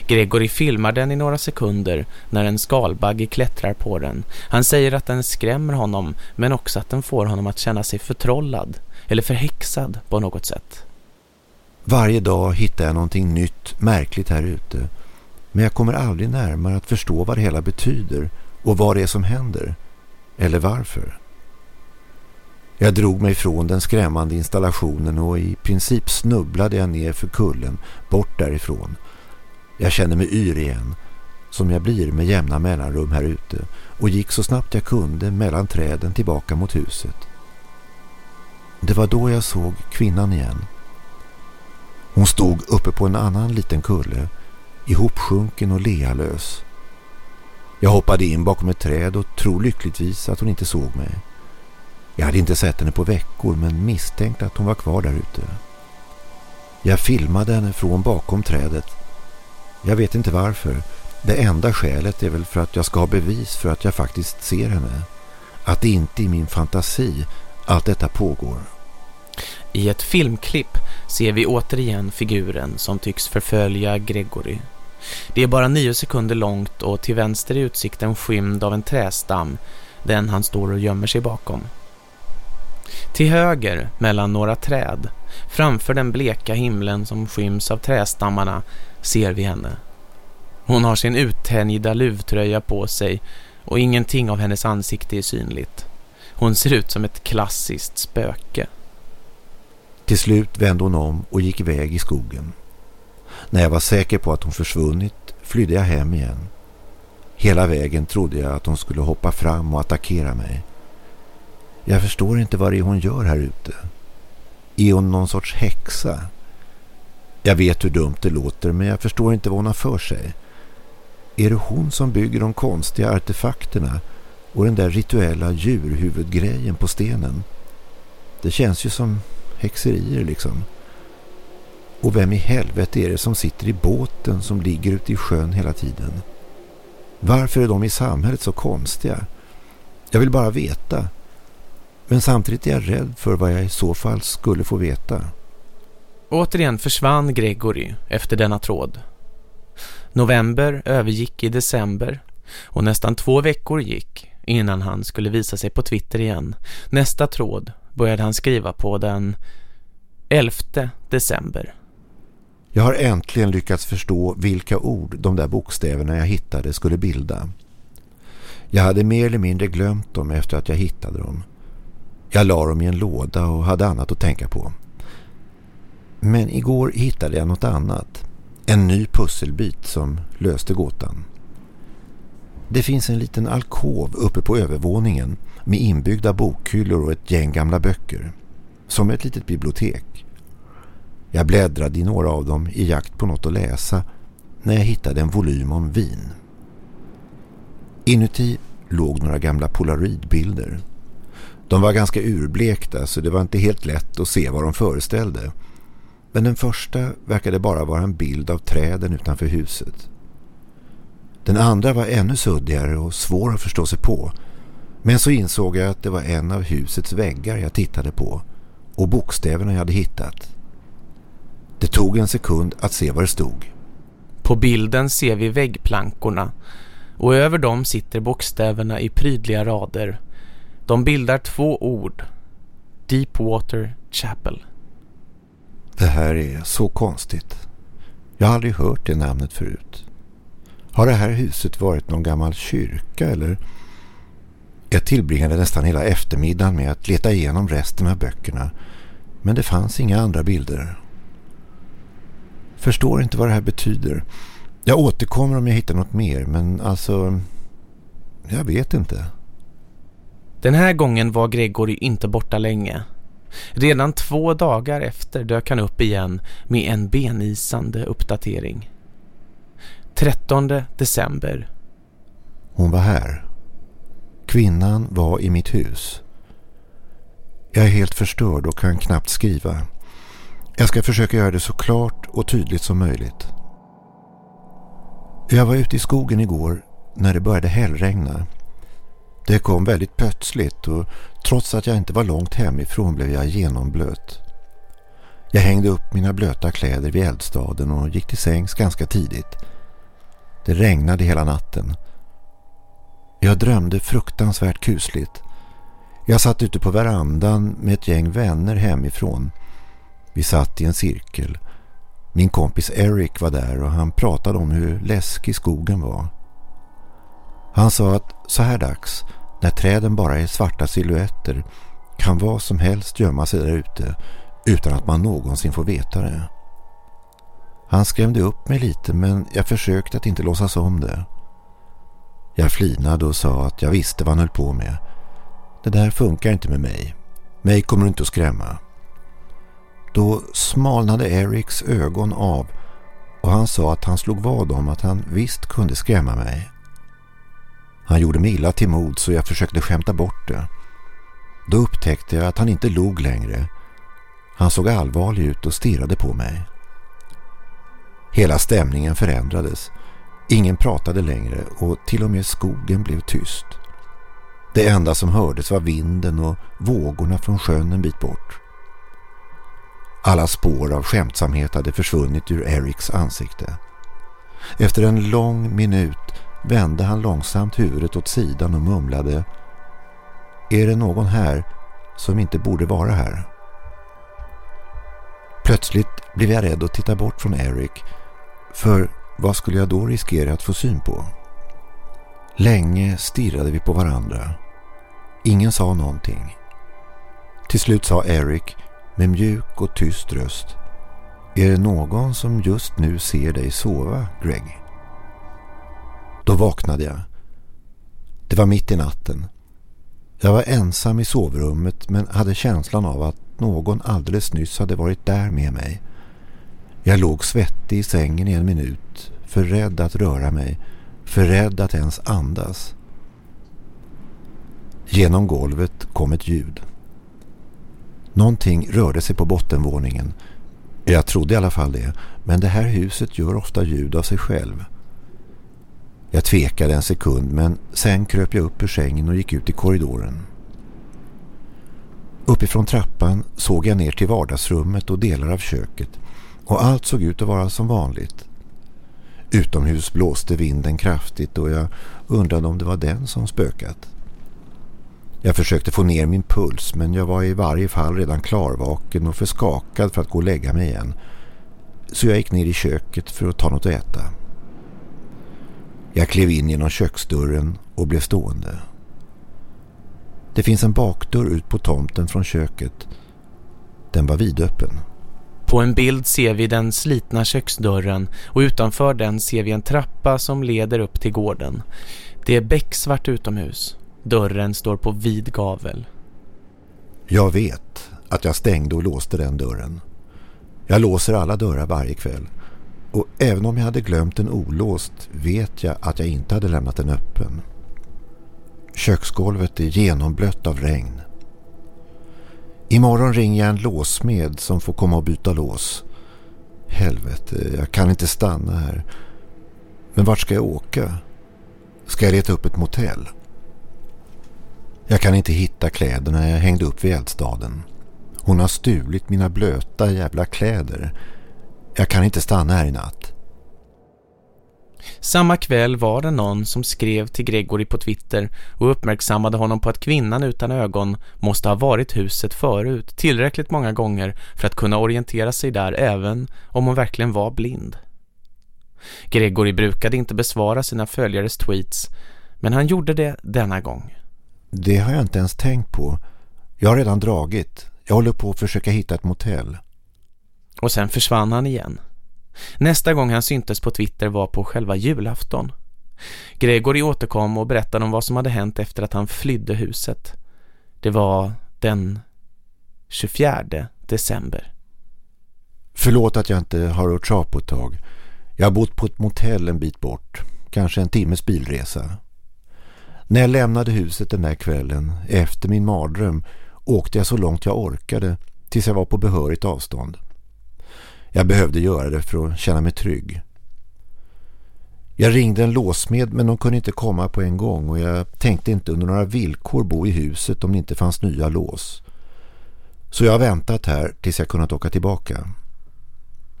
Gregory filmar den i några sekunder när en skalbagge klättrar på den. Han säger att den skrämmer honom men också att den får honom att känna sig förtrollad eller förhäxad på något sätt. Varje dag hittar jag någonting nytt, märkligt här ute. Men jag kommer aldrig närmare att förstå vad det hela betyder och vad det är som händer. Eller varför. Jag drog mig från den skrämmande installationen och i princip snubblade jag ner för kullen, bort därifrån. Jag kände mig yr igen, som jag blir med jämna mellanrum här ute och gick så snabbt jag kunde mellan träden tillbaka mot huset. Det var då jag såg kvinnan igen. Hon stod uppe på en annan liten kulle, ihopsjunken och lealös. Jag hoppade in bakom ett träd och tror lyckligtvis att hon inte såg mig. Jag hade inte sett henne på veckor men misstänkte att hon var kvar där ute. Jag filmade henne från bakom trädet. Jag vet inte varför. Det enda skälet är väl för att jag ska ha bevis för att jag faktiskt ser henne. Att det inte är min fantasi allt detta pågår. I ett filmklipp ser vi återigen figuren som tycks förfölja Gregory. Det är bara nio sekunder långt och till vänster är utsikten skymd av en trästam, den han står och gömmer sig bakom. Till höger, mellan några träd, framför den bleka himlen som skyms av trästammarna, ser vi henne. Hon har sin uttänjda luvtröja på sig och ingenting av hennes ansikte är synligt. Hon ser ut som ett klassiskt spöke. Till slut vände hon om och gick iväg i skogen. När jag var säker på att hon försvunnit flydde jag hem igen. Hela vägen trodde jag att hon skulle hoppa fram och attackera mig. Jag förstår inte vad det är hon gör här ute. Är hon någon sorts häxa? Jag vet hur dumt det låter men jag förstår inte vad hon har för sig. Är det hon som bygger de konstiga artefakterna och den där rituella djurhuvudgrejen på stenen? Det känns ju som häxerier liksom. Och vem i helvete är det som sitter i båten som ligger ute i sjön hela tiden? Varför är de i samhället så konstiga? Jag vill bara veta. Men samtidigt är jag rädd för vad jag i så fall skulle få veta. Återigen försvann Gregory efter denna tråd. November övergick i december och nästan två veckor gick innan han skulle visa sig på Twitter igen. Nästa tråd började han skriva på den 11 december. Jag har äntligen lyckats förstå vilka ord de där bokstäverna jag hittade skulle bilda. Jag hade mer eller mindre glömt dem efter att jag hittade dem. Jag la dem i en låda och hade annat att tänka på. Men igår hittade jag något annat. En ny pusselbit som löste gåtan. Det finns en liten alkov uppe på övervåningen med inbyggda bokhyllor och ett gäng gamla böcker. Som ett litet bibliotek. Jag bläddrade i några av dem i jakt på något att läsa när jag hittade en volym om vin. Inuti låg några gamla polaroidbilder. De var ganska urblekta så det var inte helt lätt att se vad de föreställde. Men den första verkade bara vara en bild av träden utanför huset. Den andra var ännu suddigare och svår att förstå sig på. Men så insåg jag att det var en av husets väggar jag tittade på och bokstäverna jag hade hittat. Det tog en sekund att se vad det stod. På bilden ser vi väggplankorna och över dem sitter bokstäverna i prydliga rader. De bildar två ord. Deepwater Chapel. Det här är så konstigt. Jag har aldrig hört det namnet förut. Har det här huset varit någon gammal kyrka eller... Jag tillbringade nästan hela eftermiddagen med att leta igenom resten av böckerna. Men det fanns inga andra bilder. Förstår inte vad det här betyder. Jag återkommer om jag hittar något mer men alltså... Jag vet inte. Den här gången var Gregory inte borta länge. Redan två dagar efter dök han upp igen med en benisande uppdatering. 13 december. Hon var här. Kvinnan var i mitt hus. Jag är helt förstörd och kan knappt skriva. Jag ska försöka göra det så klart och tydligt som möjligt. Jag var ute i skogen igår när det började hällregna. Det kom väldigt plötsligt och trots att jag inte var långt hemifrån blev jag genomblöt. Jag hängde upp mina blöta kläder vid eldstaden och gick till sängs ganska tidigt. Det regnade hela natten. Jag drömde fruktansvärt kusligt. Jag satt ute på verandan med ett gäng vänner hemifrån. Vi satt i en cirkel Min kompis Eric var där och han pratade om hur läskig skogen var. Han sa att så här dags, när träden bara är svarta silhuetter kan vad som helst gömma sig där ute utan att man någonsin får veta det. Han skrämde upp mig lite men jag försökte att inte låtsas om det. Jag flinade och sa att jag visste vad han höll på med. Det där funkar inte med mig. Mig kommer du inte att skrämma. Då smalnade Eriks ögon av och han sa att han slog vad om att han visst kunde skrämma mig. Han gjorde mig illa till mod så jag försökte skämta bort det. Då upptäckte jag att han inte log längre. Han såg allvarlig ut och stirrade på mig. Hela stämningen förändrades. Ingen pratade längre och till och med skogen blev tyst. Det enda som hördes var vinden och vågorna från sjön en bit bort. Alla spår av skämtsamhet hade försvunnit ur Eriks ansikte. Efter en lång minut vände han långsamt huvudet åt sidan och mumlade Är det någon här som inte borde vara här? Plötsligt blev jag rädd att titta bort från Eric för vad skulle jag då riskera att få syn på? Länge stirrade vi på varandra. Ingen sa någonting. Till slut sa Eric med mjuk och tyst röst Är det någon som just nu ser dig sova, Greg? Då vaknade jag. Det var mitt i natten. Jag var ensam i sovrummet men hade känslan av att någon alldeles nyss hade varit där med mig. Jag låg svettig i sängen i en minut, för rädd att röra mig, för rädd att ens andas. Genom golvet kom ett ljud. Någonting rörde sig på bottenvåningen. Jag trodde i alla fall det, men det här huset gör ofta ljud av sig själv. Jag tvekade en sekund men sen kröp jag upp ur sängen och gick ut i korridoren. Uppifrån trappan såg jag ner till vardagsrummet och delar av köket och allt såg ut att vara som vanligt. Utomhus blåste vinden kraftigt och jag undrade om det var den som spökat. Jag försökte få ner min puls men jag var i varje fall redan klarvaken och för skakad för att gå och lägga mig igen. Så jag gick ner i köket för att ta något att äta. Jag klev in genom köksdörren och blev stående. Det finns en bakdörr ut på tomten från köket. Den var vidöppen. På en bild ser vi den slitna köksdörren och utanför den ser vi en trappa som leder upp till gården. Det är becksvart utomhus. Dörren står på vid gavel. Jag vet att jag stängde och låste den dörren. Jag låser alla dörrar varje kväll. Och även om jag hade glömt den olåst vet jag att jag inte hade lämnat den öppen. Köksgolvet är genomblött av regn. Imorgon ringer jag en låsmed som får komma och byta lås. Helvete, jag kan inte stanna här. Men vart ska jag åka? Ska jag leta upp ett motell? Jag kan inte hitta kläderna jag hängde upp vid eldstaden. Hon har stulit mina blöta jävla kläder. Jag kan inte stanna här i natt. Samma kväll var det någon som skrev till Gregory på Twitter och uppmärksammade honom på att kvinnan utan ögon måste ha varit huset förut tillräckligt många gånger för att kunna orientera sig där även om hon verkligen var blind. Gregory brukade inte besvara sina följares tweets men han gjorde det denna gång. Det har jag inte ens tänkt på. Jag har redan dragit. Jag håller på att försöka hitta ett motell. Och sen försvann han igen. Nästa gång han syntes på Twitter var på själva julafton. Gregory återkom och berättade om vad som hade hänt efter att han flydde huset. Det var den 24 december. Förlåt att jag inte har hört av på ett tag. Jag har bott på ett motell en bit bort. Kanske en timmes bilresa. När jag lämnade huset den där kvällen, efter min mardröm, åkte jag så långt jag orkade tills jag var på behörigt avstånd. Jag behövde göra det för att känna mig trygg. Jag ringde en låsmed men de kunde inte komma på en gång och jag tänkte inte under några villkor bo i huset om det inte fanns nya lås. Så jag har väntat här tills jag kunnat åka tillbaka.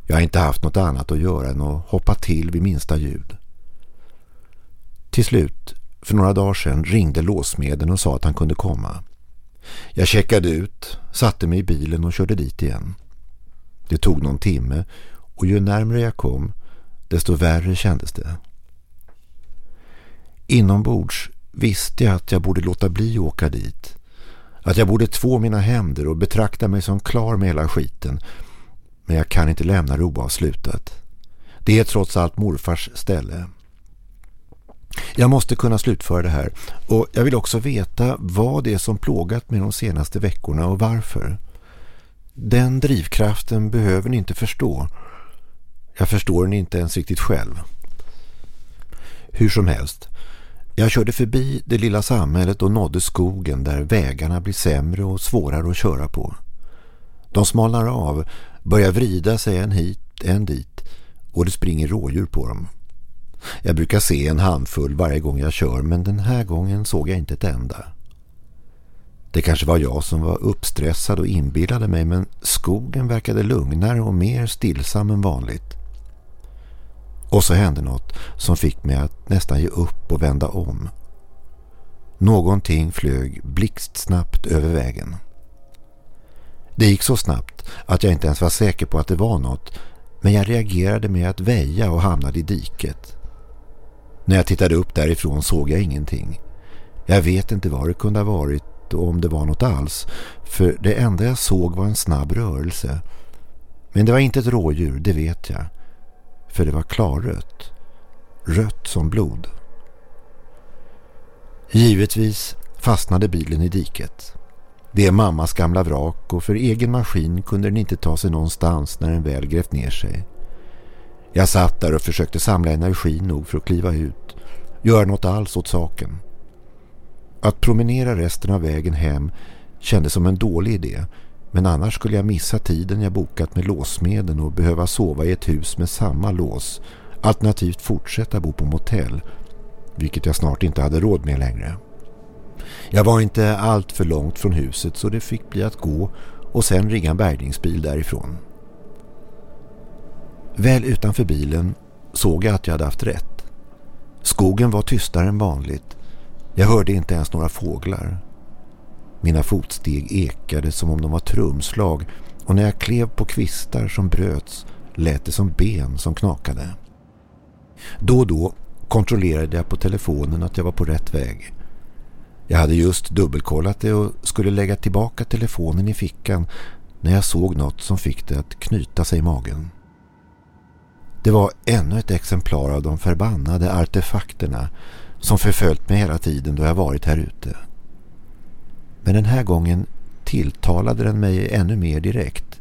Jag har inte haft något annat att göra än att hoppa till vid minsta ljud. Till slut, för några dagar sedan, ringde låsmeden och sa att han kunde komma. Jag checkade ut, satte mig i bilen och körde dit igen. Det tog någon timme och ju närmare jag kom desto värre kändes det. Inombords visste jag att jag borde låta bli att åka dit. Att jag borde två mina händer och betrakta mig som klar med hela skiten. Men jag kan inte lämna det oavslutat. Det är trots allt morfars ställe. Jag måste kunna slutföra det här och jag vill också veta vad det är som plågat mig de senaste veckorna och varför. Den drivkraften behöver ni inte förstå. Jag förstår den inte ens riktigt själv. Hur som helst, jag körde förbi det lilla samhället och nådde skogen där vägarna blir sämre och svårare att köra på. De smalnar av, börjar vrida sig en hit, en dit och det springer rådjur på dem. Jag brukar se en handfull varje gång jag kör men den här gången såg jag inte ett enda. Det kanske var jag som var uppstressad och inbillade mig men skogen verkade lugnare och mer stillsam än vanligt. Och så hände något som fick mig att nästan ge upp och vända om. Någonting flög blixtsnabbt över vägen. Det gick så snabbt att jag inte ens var säker på att det var något men jag reagerade med att väja och hamnade i diket. När jag tittade upp därifrån såg jag ingenting. Jag vet inte vad det kunde ha varit och om det var något alls för det enda jag såg var en snabb rörelse. Men det var inte ett rådjur, det vet jag för det var klarrött. Rött som blod. Givetvis fastnade bilen i diket. Det är mammas gamla vrak och för egen maskin kunde den inte ta sig någonstans när den väl grävt ner sig. Jag satt där och försökte samla energi nog för att kliva ut. Göra något alls åt saken. Att promenera resten av vägen hem kändes som en dålig idé- men annars skulle jag missa tiden jag bokat med låsmeden och behöva sova i ett hus med samma lås. Alternativt fortsätta bo på motell, vilket jag snart inte hade råd med längre. Jag var inte allt för långt från huset så det fick bli att gå och sen ringa en bärgningsbil därifrån. Väl utanför bilen såg jag att jag hade haft rätt. Skogen var tystare än vanligt. Jag hörde inte ens några fåglar. Mina fotsteg ekade som om de var trumslag och när jag klev på kvistar som bröts lät det som ben som knakade. Då och då kontrollerade jag på telefonen att jag var på rätt väg. Jag hade just dubbelkollat det och skulle lägga tillbaka telefonen i fickan när jag såg något som fick det att knyta sig i magen. Det var ännu ett exemplar av de förbannade artefakterna som förföljt mig hela tiden då jag varit här ute. Men den här gången tilltalade den mig ännu mer direkt.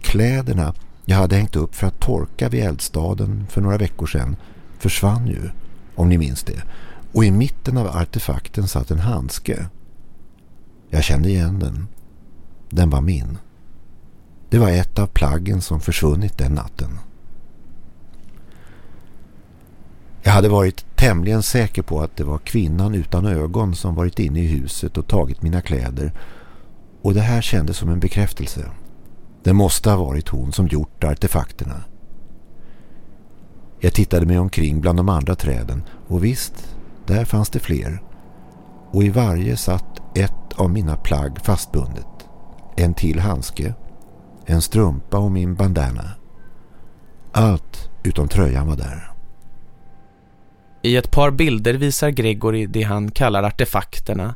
Kläderna jag hade hängt upp för att torka vid eldstaden för några veckor sedan försvann ju, om ni minns det. Och i mitten av artefakten satt en handske. Jag kände igen den. Den var min. Det var ett av plaggen som försvunnit den natten. Jag hade varit tämligen säker på att det var kvinnan utan ögon som varit inne i huset och tagit mina kläder och det här kändes som en bekräftelse. Det måste ha varit hon som gjort artefakterna. Jag tittade mig omkring bland de andra träden och visst, där fanns det fler. Och i varje satt ett av mina plagg fastbundet. En till handske, en strumpa och min bandana. Allt utom tröjan var där. I ett par bilder visar Gregory det han kallar artefakterna.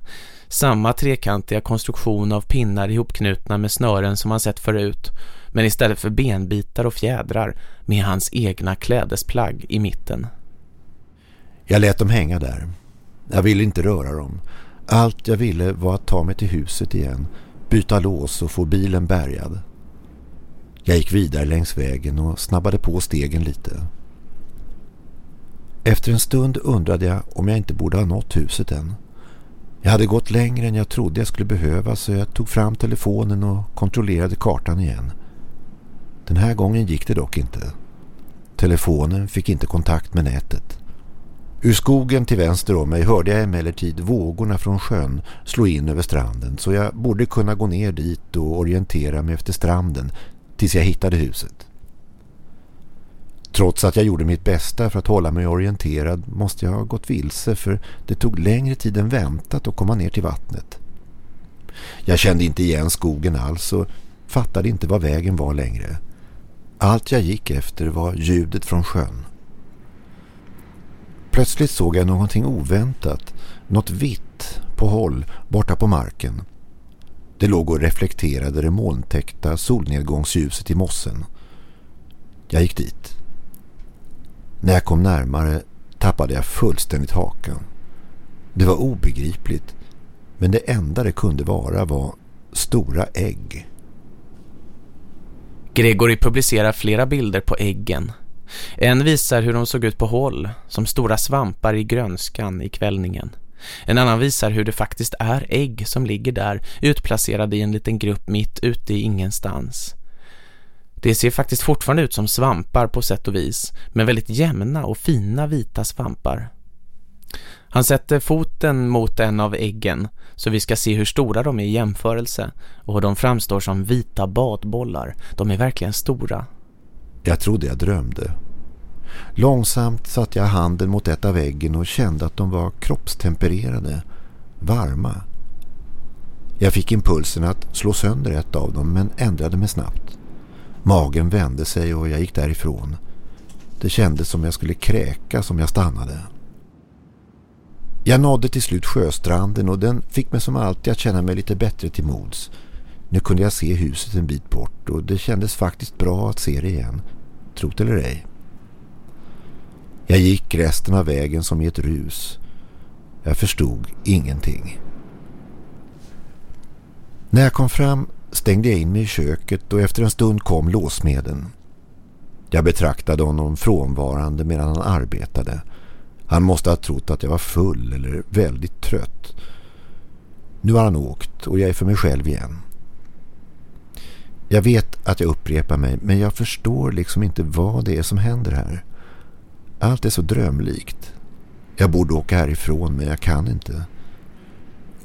Samma trekantiga konstruktion av pinnar ihopknutna med snören som han sett förut. Men istället för benbitar och fjädrar med hans egna klädesplagg i mitten. Jag lät dem hänga där. Jag ville inte röra dem. Allt jag ville var att ta mig till huset igen, byta lås och få bilen bärgad. Jag gick vidare längs vägen och snabbade på stegen lite. Efter en stund undrade jag om jag inte borde ha nått huset än. Jag hade gått längre än jag trodde jag skulle behöva så jag tog fram telefonen och kontrollerade kartan igen. Den här gången gick det dock inte. Telefonen fick inte kontakt med nätet. Ur skogen till vänster om mig hörde jag emellertid vågorna från sjön slå in över stranden så jag borde kunna gå ner dit och orientera mig efter stranden tills jag hittade huset. Trots att jag gjorde mitt bästa för att hålla mig orienterad måste jag ha gått vilse för det tog längre tid än väntat att komma ner till vattnet. Jag kände inte igen skogen alls och fattade inte vad vägen var längre. Allt jag gick efter var ljudet från sjön. Plötsligt såg jag någonting oväntat, något vitt på håll borta på marken. Det låg och reflekterade det molntäckta solnedgångsljuset i mossen. Jag gick dit. När jag kom närmare tappade jag fullständigt hakan. Det var obegripligt, men det enda det kunde vara var stora ägg. Gregory publicerar flera bilder på äggen. En visar hur de såg ut på håll, som stora svampar i grönskan i kvällningen. En annan visar hur det faktiskt är ägg som ligger där utplacerade i en liten grupp mitt ute i ingenstans. Det ser faktiskt fortfarande ut som svampar på sätt och vis, men väldigt jämna och fina vita svampar. Han sätter foten mot en av äggen så vi ska se hur stora de är i jämförelse och de framstår som vita badbollar. De är verkligen stora. Jag trodde jag drömde. Långsamt satte jag handen mot ett av äggen och kände att de var kroppstempererade, varma. Jag fick impulsen att slå sönder ett av dem men ändrade mig snabbt. Magen vände sig och jag gick därifrån. Det kändes som jag skulle kräka som jag stannade. Jag nådde till slut sjöstranden och den fick mig som alltid att känna mig lite bättre till mods. Nu kunde jag se huset en bit bort och det kändes faktiskt bra att se det igen. Trot eller ej. Jag gick resten av vägen som i ett rus. Jag förstod ingenting. När jag kom fram stängde jag in mig i köket och efter en stund kom låsmeden. Jag betraktade honom frånvarande medan han arbetade. Han måste ha trott att jag var full eller väldigt trött. Nu har han åkt och jag är för mig själv igen. Jag vet att jag upprepar mig men jag förstår liksom inte vad det är som händer här. Allt är så drömlikt. Jag borde åka härifrån men jag kan inte.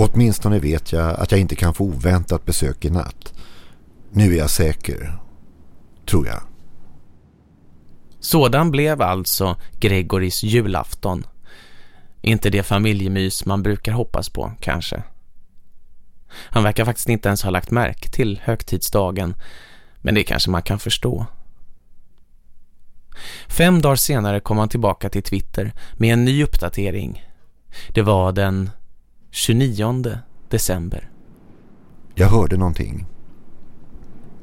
Åtminstone vet jag att jag inte kan få oväntat besök i natt. Nu är jag säker. Tror jag. Sådan blev alltså Gregorys julafton. Inte det familjemys man brukar hoppas på, kanske. Han verkar faktiskt inte ens ha lagt märke till högtidsdagen, men det kanske man kan förstå. Fem dagar senare kom han tillbaka till Twitter med en ny uppdatering. Det var den 29 december. Jag hörde någonting.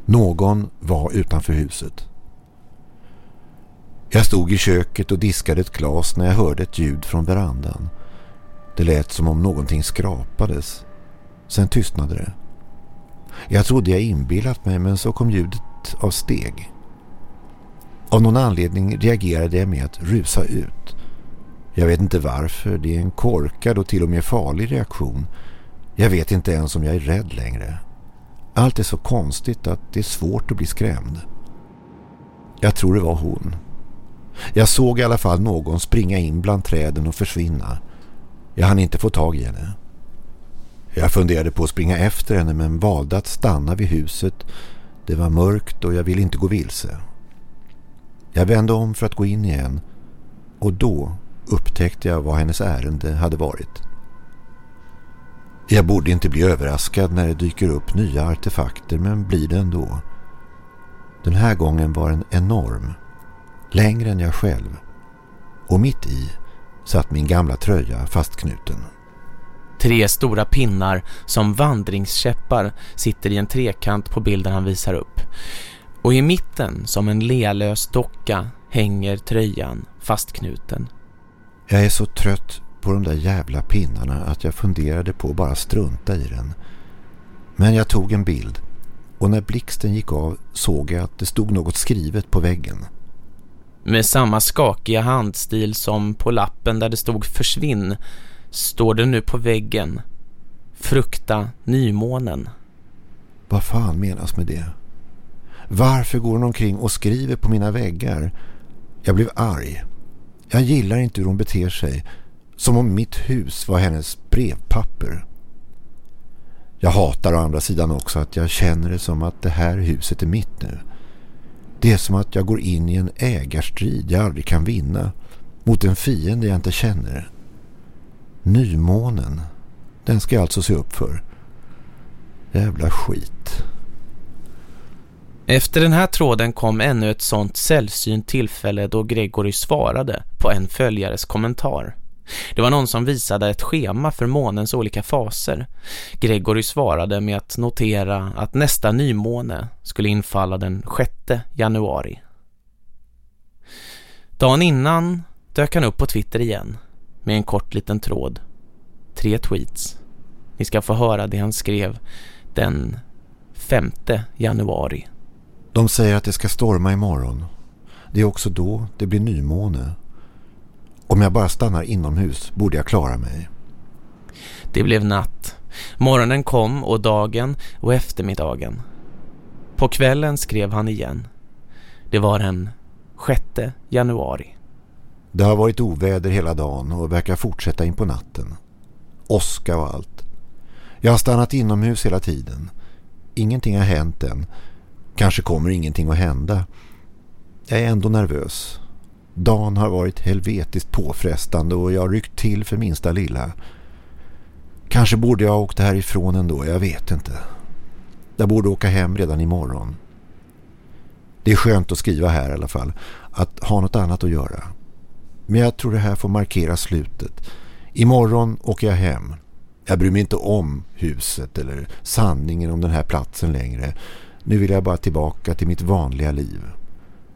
Någon var utanför huset. Jag stod i köket och diskade ett glas när jag hörde ett ljud från verandan. Det lät som om någonting skrapades. Sen tystnade det. Jag trodde jag inbillat mig men så kom ljudet av steg. Av någon anledning reagerade jag med att rusa ut. Jag vet inte varför, det är en korkad och till och med farlig reaktion. Jag vet inte ens om jag är rädd längre. Allt är så konstigt att det är svårt att bli skrämd. Jag tror det var hon. Jag såg i alla fall någon springa in bland träden och försvinna. Jag hann inte få tag i henne. Jag funderade på att springa efter henne men valde att stanna vid huset. Det var mörkt och jag ville inte gå vilse. Jag vände om för att gå in igen och då upptäckte jag vad hennes ärende hade varit. Jag borde inte bli överraskad när det dyker upp nya artefakter men blir det ändå. Den här gången var den enorm längre än jag själv och mitt i satt min gamla tröja fastknuten. Tre stora pinnar som vandringskäppar sitter i en trekant på bilden han visar upp. Och i mitten, som en lealös docka, hänger tröjan fastknuten. Jag är så trött på de där jävla pinnarna att jag funderade på att bara strunta i den. Men jag tog en bild och när blixten gick av såg jag att det stod något skrivet på väggen. Med samma skakiga handstil som på lappen där det stod försvinn står det nu på väggen. Frukta nymånen. Vad fan menas med det? Varför går hon omkring och skriver på mina väggar? Jag blev arg. Jag gillar inte hur hon beter sig. Som om mitt hus var hennes brevpapper. Jag hatar å andra sidan också att jag känner det som att det här huset är mitt nu. Det är som att jag går in i en ägarstrid jag aldrig kan vinna mot en fiende jag inte känner. Nymånen, den ska jag alltså se upp för. Jävla skit. Efter den här tråden kom ännu ett sånt sällsynt tillfälle då Gregory svarade på en följares kommentar. Det var någon som visade ett schema för månens olika faser. Gregory svarade med att notera att nästa nymåne skulle infalla den 6 januari. Dagen innan dök han upp på Twitter igen med en kort liten tråd. Tre tweets. Ni ska få höra det han skrev den 5 januari. De säger att det ska storma imorgon. Det är också då det blir nymåne. Om jag bara stannar inomhus borde jag klara mig. Det blev natt. Morgonen kom och dagen och eftermiddagen. På kvällen skrev han igen. Det var den 6 januari. Det har varit oväder hela dagen och verkar fortsätta in på natten. Oska och allt. Jag har stannat inomhus hela tiden. Ingenting har hänt än. Kanske kommer ingenting att hända. Jag är ändå nervös. Dagen har varit helvetiskt påfrestande och jag har ryckt till för minsta lilla. Kanske borde jag ha åkt härifrån ändå, jag vet inte. Jag borde åka hem redan imorgon. Det är skönt att skriva här i alla fall. Att ha något annat att göra. Men jag tror det här får markera slutet. Imorgon åker jag hem. Jag bryr mig inte om huset eller sanningen om den här platsen längre. Nu vill jag bara tillbaka till mitt vanliga liv.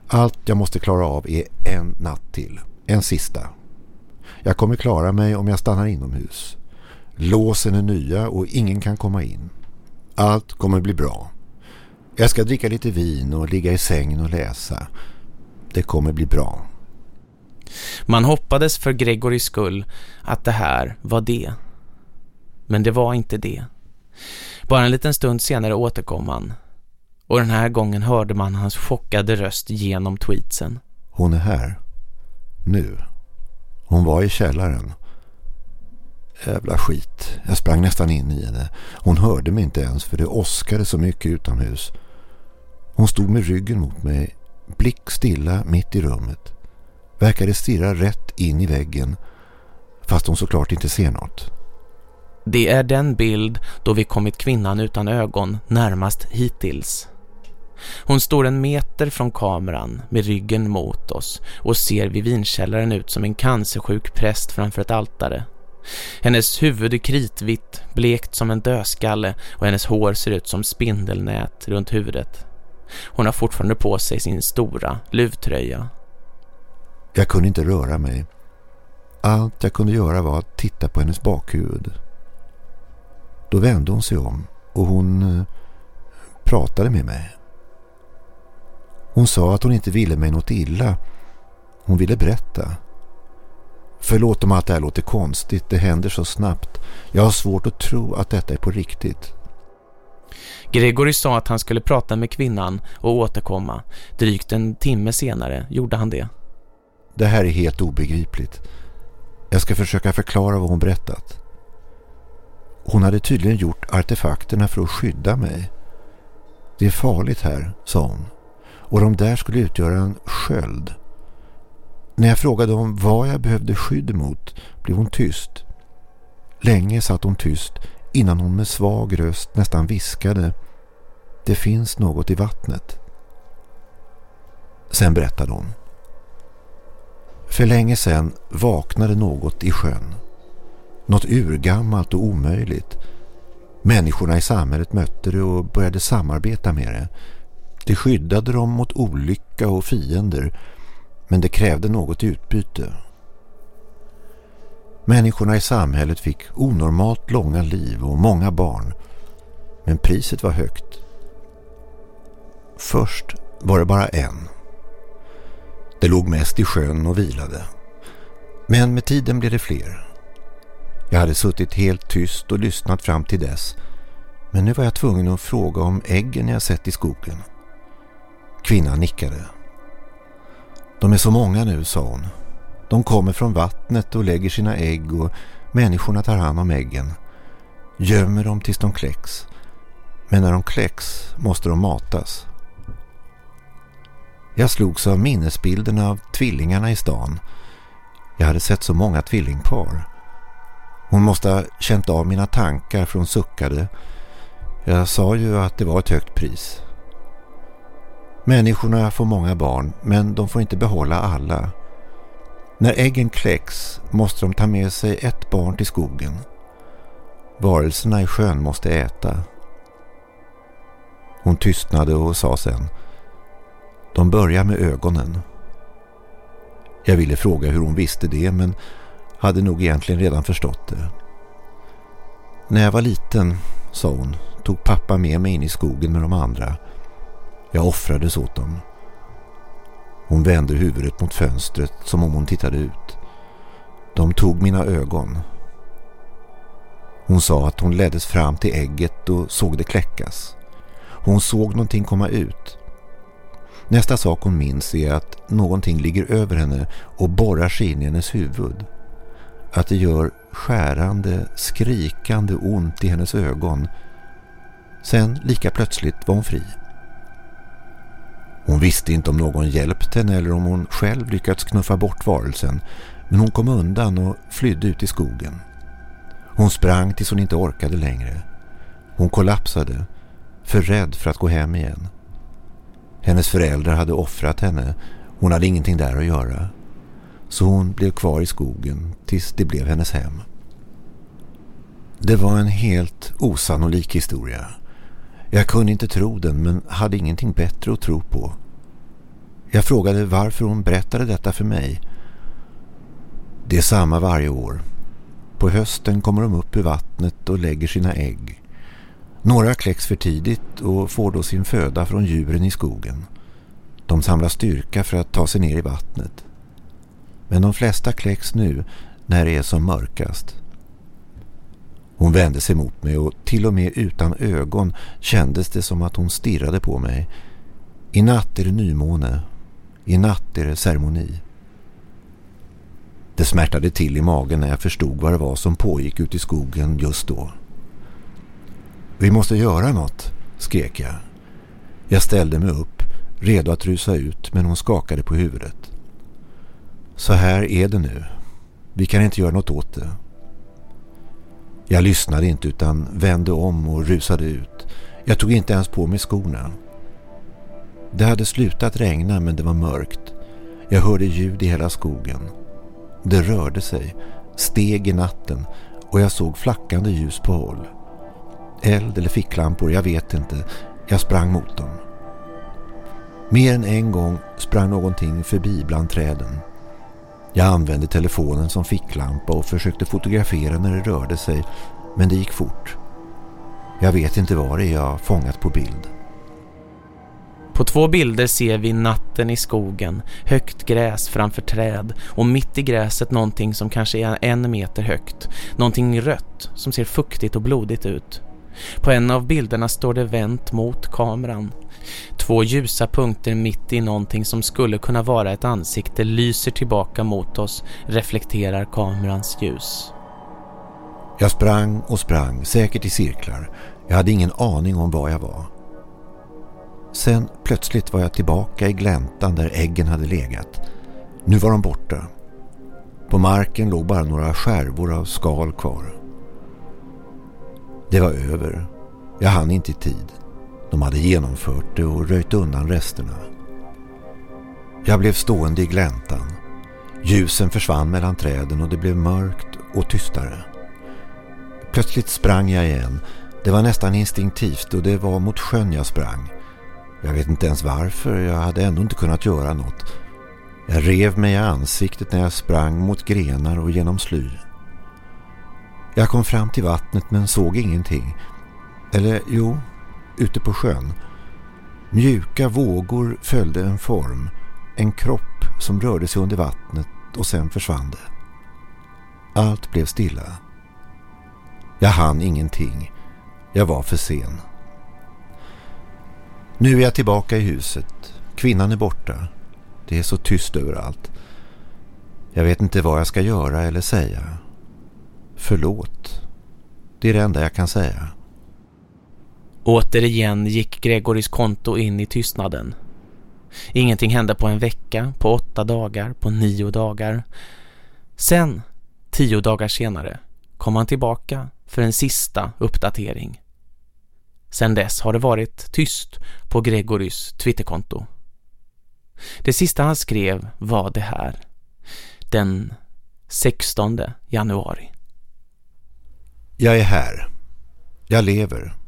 Allt jag måste klara av är en natt till. En sista. Jag kommer klara mig om jag stannar inomhus. Låsen är nya och ingen kan komma in. Allt kommer bli bra. Jag ska dricka lite vin och ligga i sängen och läsa. Det kommer bli bra. Man hoppades för Gregorys skull att det här var det. Men det var inte det. Bara en liten stund senare återkom han. Och den här gången hörde man hans chockade röst genom tweetsen. Hon är här. Nu. Hon var i källaren. Jävla skit. Jag sprang nästan in i henne. Hon hörde mig inte ens för det åskade så mycket utomhus. Hon stod med ryggen mot mig, blick stilla mitt i rummet. Verkade stirra rätt in i väggen fast hon såklart inte ser något. Det är den bild då vi kommit kvinnan utan ögon närmast hittills. Hon står en meter från kameran med ryggen mot oss och ser vid vinkällaren ut som en cancersjuk präst framför ett altare. Hennes huvud är kritvitt, blekt som en dödskalle och hennes hår ser ut som spindelnät runt huvudet. Hon har fortfarande på sig sin stora luvtröja. Jag kunde inte röra mig. Allt jag kunde göra var att titta på hennes bakhuvud. Då vände hon sig om och hon eh, pratade med mig. Hon sa att hon inte ville mig något illa. Hon ville berätta. Förlåt om att det här låter konstigt, det händer så snabbt. Jag har svårt att tro att detta är på riktigt. Gregory sa att han skulle prata med kvinnan och återkomma. Drygt en timme senare gjorde han det. Det här är helt obegripligt. Jag ska försöka förklara vad hon berättat. Hon hade tydligen gjort artefakterna för att skydda mig. Det är farligt här, sa hon. Och de där skulle utgöra en sköld. När jag frågade om vad jag behövde skydd mot blev hon tyst. Länge satt hon tyst innan hon med svag röst nästan viskade. Det finns något i vattnet. Sen berättade hon. För länge sedan vaknade något i sjön. Något urgammalt och omöjligt. Människorna i samhället mötte det och började samarbeta med det. Det skyddade dem mot olycka och fiender men det krävde något utbyte. Människorna i samhället fick onormalt långa liv och många barn men priset var högt. Först var det bara en. Det låg mest i sjön och vilade. Men med tiden blev det fler. Jag hade suttit helt tyst och lyssnat fram till dess. Men nu var jag tvungen att fråga om äggen jag sett i skogen. Kvinnan nickade. De är så många nu, sa hon. De kommer från vattnet och lägger sina ägg och människorna tar hand om äggen. Gömmer dem tills de kläcks. Men när de kläcks måste de matas. Jag slogs av minnesbilderna av tvillingarna i stan. Jag hade sett så många tvillingpar. Hon måste ha känt av mina tankar för hon suckade. Jag sa ju att det var ett högt pris. Människorna får många barn men de får inte behålla alla. När äggen kläcks måste de ta med sig ett barn till skogen. Varelserna i sjön måste äta. Hon tystnade och sa sen De börjar med ögonen. Jag ville fråga hur hon visste det men hade nog egentligen redan förstått det. När jag var liten, sa hon, tog pappa med mig in i skogen med de andra. Jag offrades åt dem. Hon vände huvudet mot fönstret som om hon tittade ut. De tog mina ögon. Hon sa att hon leddes fram till ägget och såg det kläckas. Hon såg någonting komma ut. Nästa sak hon minns är att någonting ligger över henne och borrar sig in i hennes huvud. Att det gör skärande, skrikande ont i hennes ögon. Sen lika plötsligt var hon fri. Hon visste inte om någon hjälpt henne eller om hon själv lyckats knuffa bort varelsen men hon kom undan och flydde ut i skogen. Hon sprang tills hon inte orkade längre. Hon kollapsade, för rädd för att gå hem igen. Hennes föräldrar hade offrat henne. Hon hade ingenting där att göra. Så hon blev kvar i skogen tills det blev hennes hem. Det var en helt osannolik historia. Jag kunde inte tro den men hade ingenting bättre att tro på. Jag frågade varför hon berättade detta för mig. Det är samma varje år. På hösten kommer de upp ur vattnet och lägger sina ägg. Några kläcks för tidigt och får då sin föda från djuren i skogen. De samlar styrka för att ta sig ner i vattnet. Men de flesta kläcks nu när det är som mörkast. Hon vände sig mot mig och till och med utan ögon kändes det som att hon stirrade på mig. I natt är det nymåne. I natt är det ceremoni. Det smärtade till i magen när jag förstod vad det var som pågick ute i skogen just då. Vi måste göra något, skrek jag. Jag ställde mig upp, redo att rusa ut, men hon skakade på huvudet. Så här är det nu. Vi kan inte göra något åt det. Jag lyssnade inte utan vände om och rusade ut. Jag tog inte ens på mig skorna. Det hade slutat regna men det var mörkt. Jag hörde ljud i hela skogen. Det rörde sig, steg i natten och jag såg flackande ljus på håll. Eld eller ficklampor, jag vet inte. Jag sprang mot dem. Mer än en gång sprang någonting förbi bland träden. Jag använde telefonen som ficklampa och försökte fotografera när det rörde sig, men det gick fort. Jag vet inte vad det är jag fångat på bild. På två bilder ser vi natten i skogen, högt gräs framför träd och mitt i gräset någonting som kanske är en meter högt. Någonting rött som ser fuktigt och blodigt ut. På en av bilderna står det vänt mot kameran. Två ljusa punkter mitt i någonting som skulle kunna vara ett ansikte lyser tillbaka mot oss, reflekterar kamerans ljus. Jag sprang och sprang, säkert i cirklar. Jag hade ingen aning om var jag var. Sen plötsligt var jag tillbaka i gläntan där äggen hade legat. Nu var de borta. På marken låg bara några skärvor av skal kvar. Det var över. Jag hann inte i tid. De hade genomfört det och röjt undan resterna. Jag blev stående i gläntan. Ljusen försvann mellan träden och det blev mörkt och tystare. Plötsligt sprang jag igen. Det var nästan instinktivt och det var mot sjön jag sprang. Jag vet inte ens varför, jag hade ändå inte kunnat göra något. Jag rev mig i ansiktet när jag sprang mot grenar och genom sly. Jag kom fram till vattnet men såg ingenting. Eller jo, ute på sjön. Mjuka vågor följde en form, en kropp som rörde sig under vattnet och sen försvann det. Allt blev stilla. Jag hann ingenting. Jag var för sen. Nu är jag tillbaka i huset. Kvinnan är borta. Det är så tyst överallt. Jag vet inte vad jag ska göra eller säga. Förlåt. Det är det enda jag kan säga. Återigen gick Gregorys konto in i tystnaden. Ingenting hände på en vecka, på åtta dagar, på nio dagar. Sen, tio dagar senare, kom han tillbaka för en sista uppdatering. Sen dess har det varit tyst på Gregorys Twitterkonto. Det sista han skrev var det här. Den 16 januari. Jag är här. Jag lever.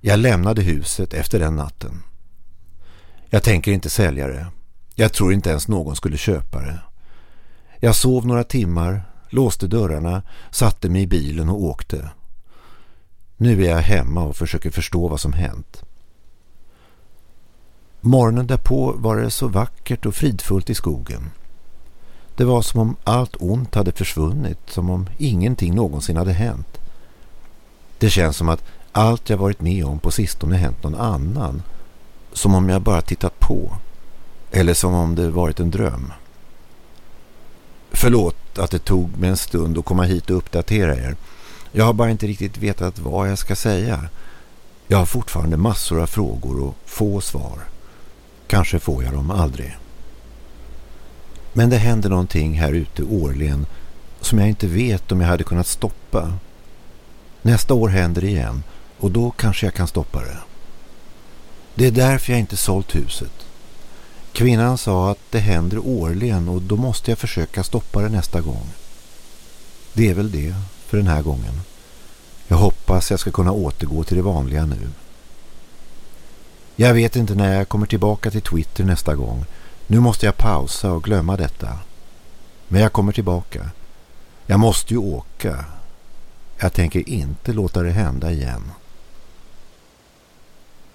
Jag lämnade huset efter den natten. Jag tänker inte sälja det. Jag tror inte ens någon skulle köpa det. Jag sov några timmar, låste dörrarna, satte mig i bilen och åkte. Nu är jag hemma och försöker förstå vad som hänt. Morgonen därpå var det så vackert och fridfullt i skogen. Det var som om allt ont hade försvunnit, som om ingenting någonsin hade hänt. Det känns som att allt jag varit med om på sistone hänt någon annan. Som om jag bara tittat på. Eller som om det varit en dröm. Förlåt att det tog mig en stund att komma hit och uppdatera er. Jag har bara inte riktigt vetat vad jag ska säga. Jag har fortfarande massor av frågor och få svar. Kanske får jag dem aldrig. Men det händer någonting här ute årligen som jag inte vet om jag hade kunnat stoppa. Nästa år händer det igen och då kanske jag kan stoppa det. Det är därför jag inte sålt huset. Kvinnan sa att det händer årligen och då måste jag försöka stoppa det nästa gång. Det är väl det för den här gången. Jag hoppas jag ska kunna återgå till det vanliga nu. Jag vet inte när jag kommer tillbaka till Twitter nästa gång. Nu måste jag pausa och glömma detta. Men jag kommer tillbaka. Jag måste ju åka. Jag tänker inte låta det hända igen.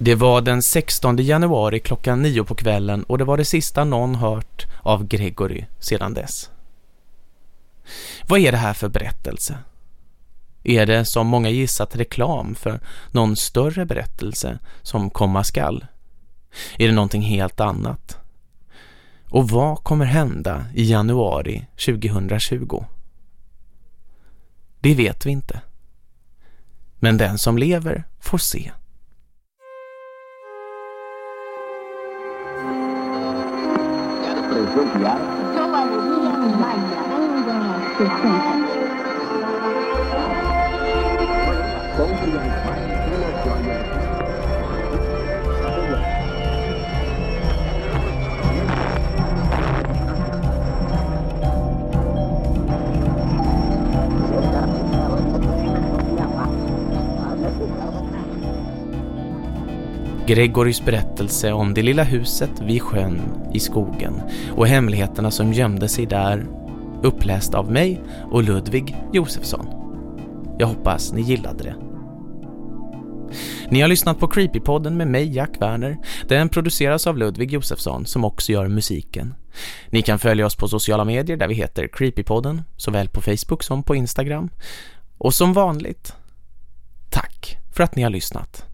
Det var den 16 januari klockan nio på kvällen och det var det sista någon hört av Gregory sedan dess. Vad är det här för berättelse? Är det som många gissat reklam för någon större berättelse som komma skall? Är det någonting helt annat? Och vad kommer hända i januari 2020? Det vet vi inte. Men den som lever får se. Eu Sou Alegria Maia, Angra 60. Gregorys berättelse om det lilla huset vid sjön i skogen och hemligheterna som gömde sig där uppläst av mig och Ludvig Josefsson. Jag hoppas ni gillade det. Ni har lyssnat på Creepypodden med mig, Jack Werner. Den produceras av Ludvig Josefsson som också gör musiken. Ni kan följa oss på sociala medier där vi heter Creepypodden, såväl på Facebook som på Instagram. Och som vanligt, tack för att ni har lyssnat.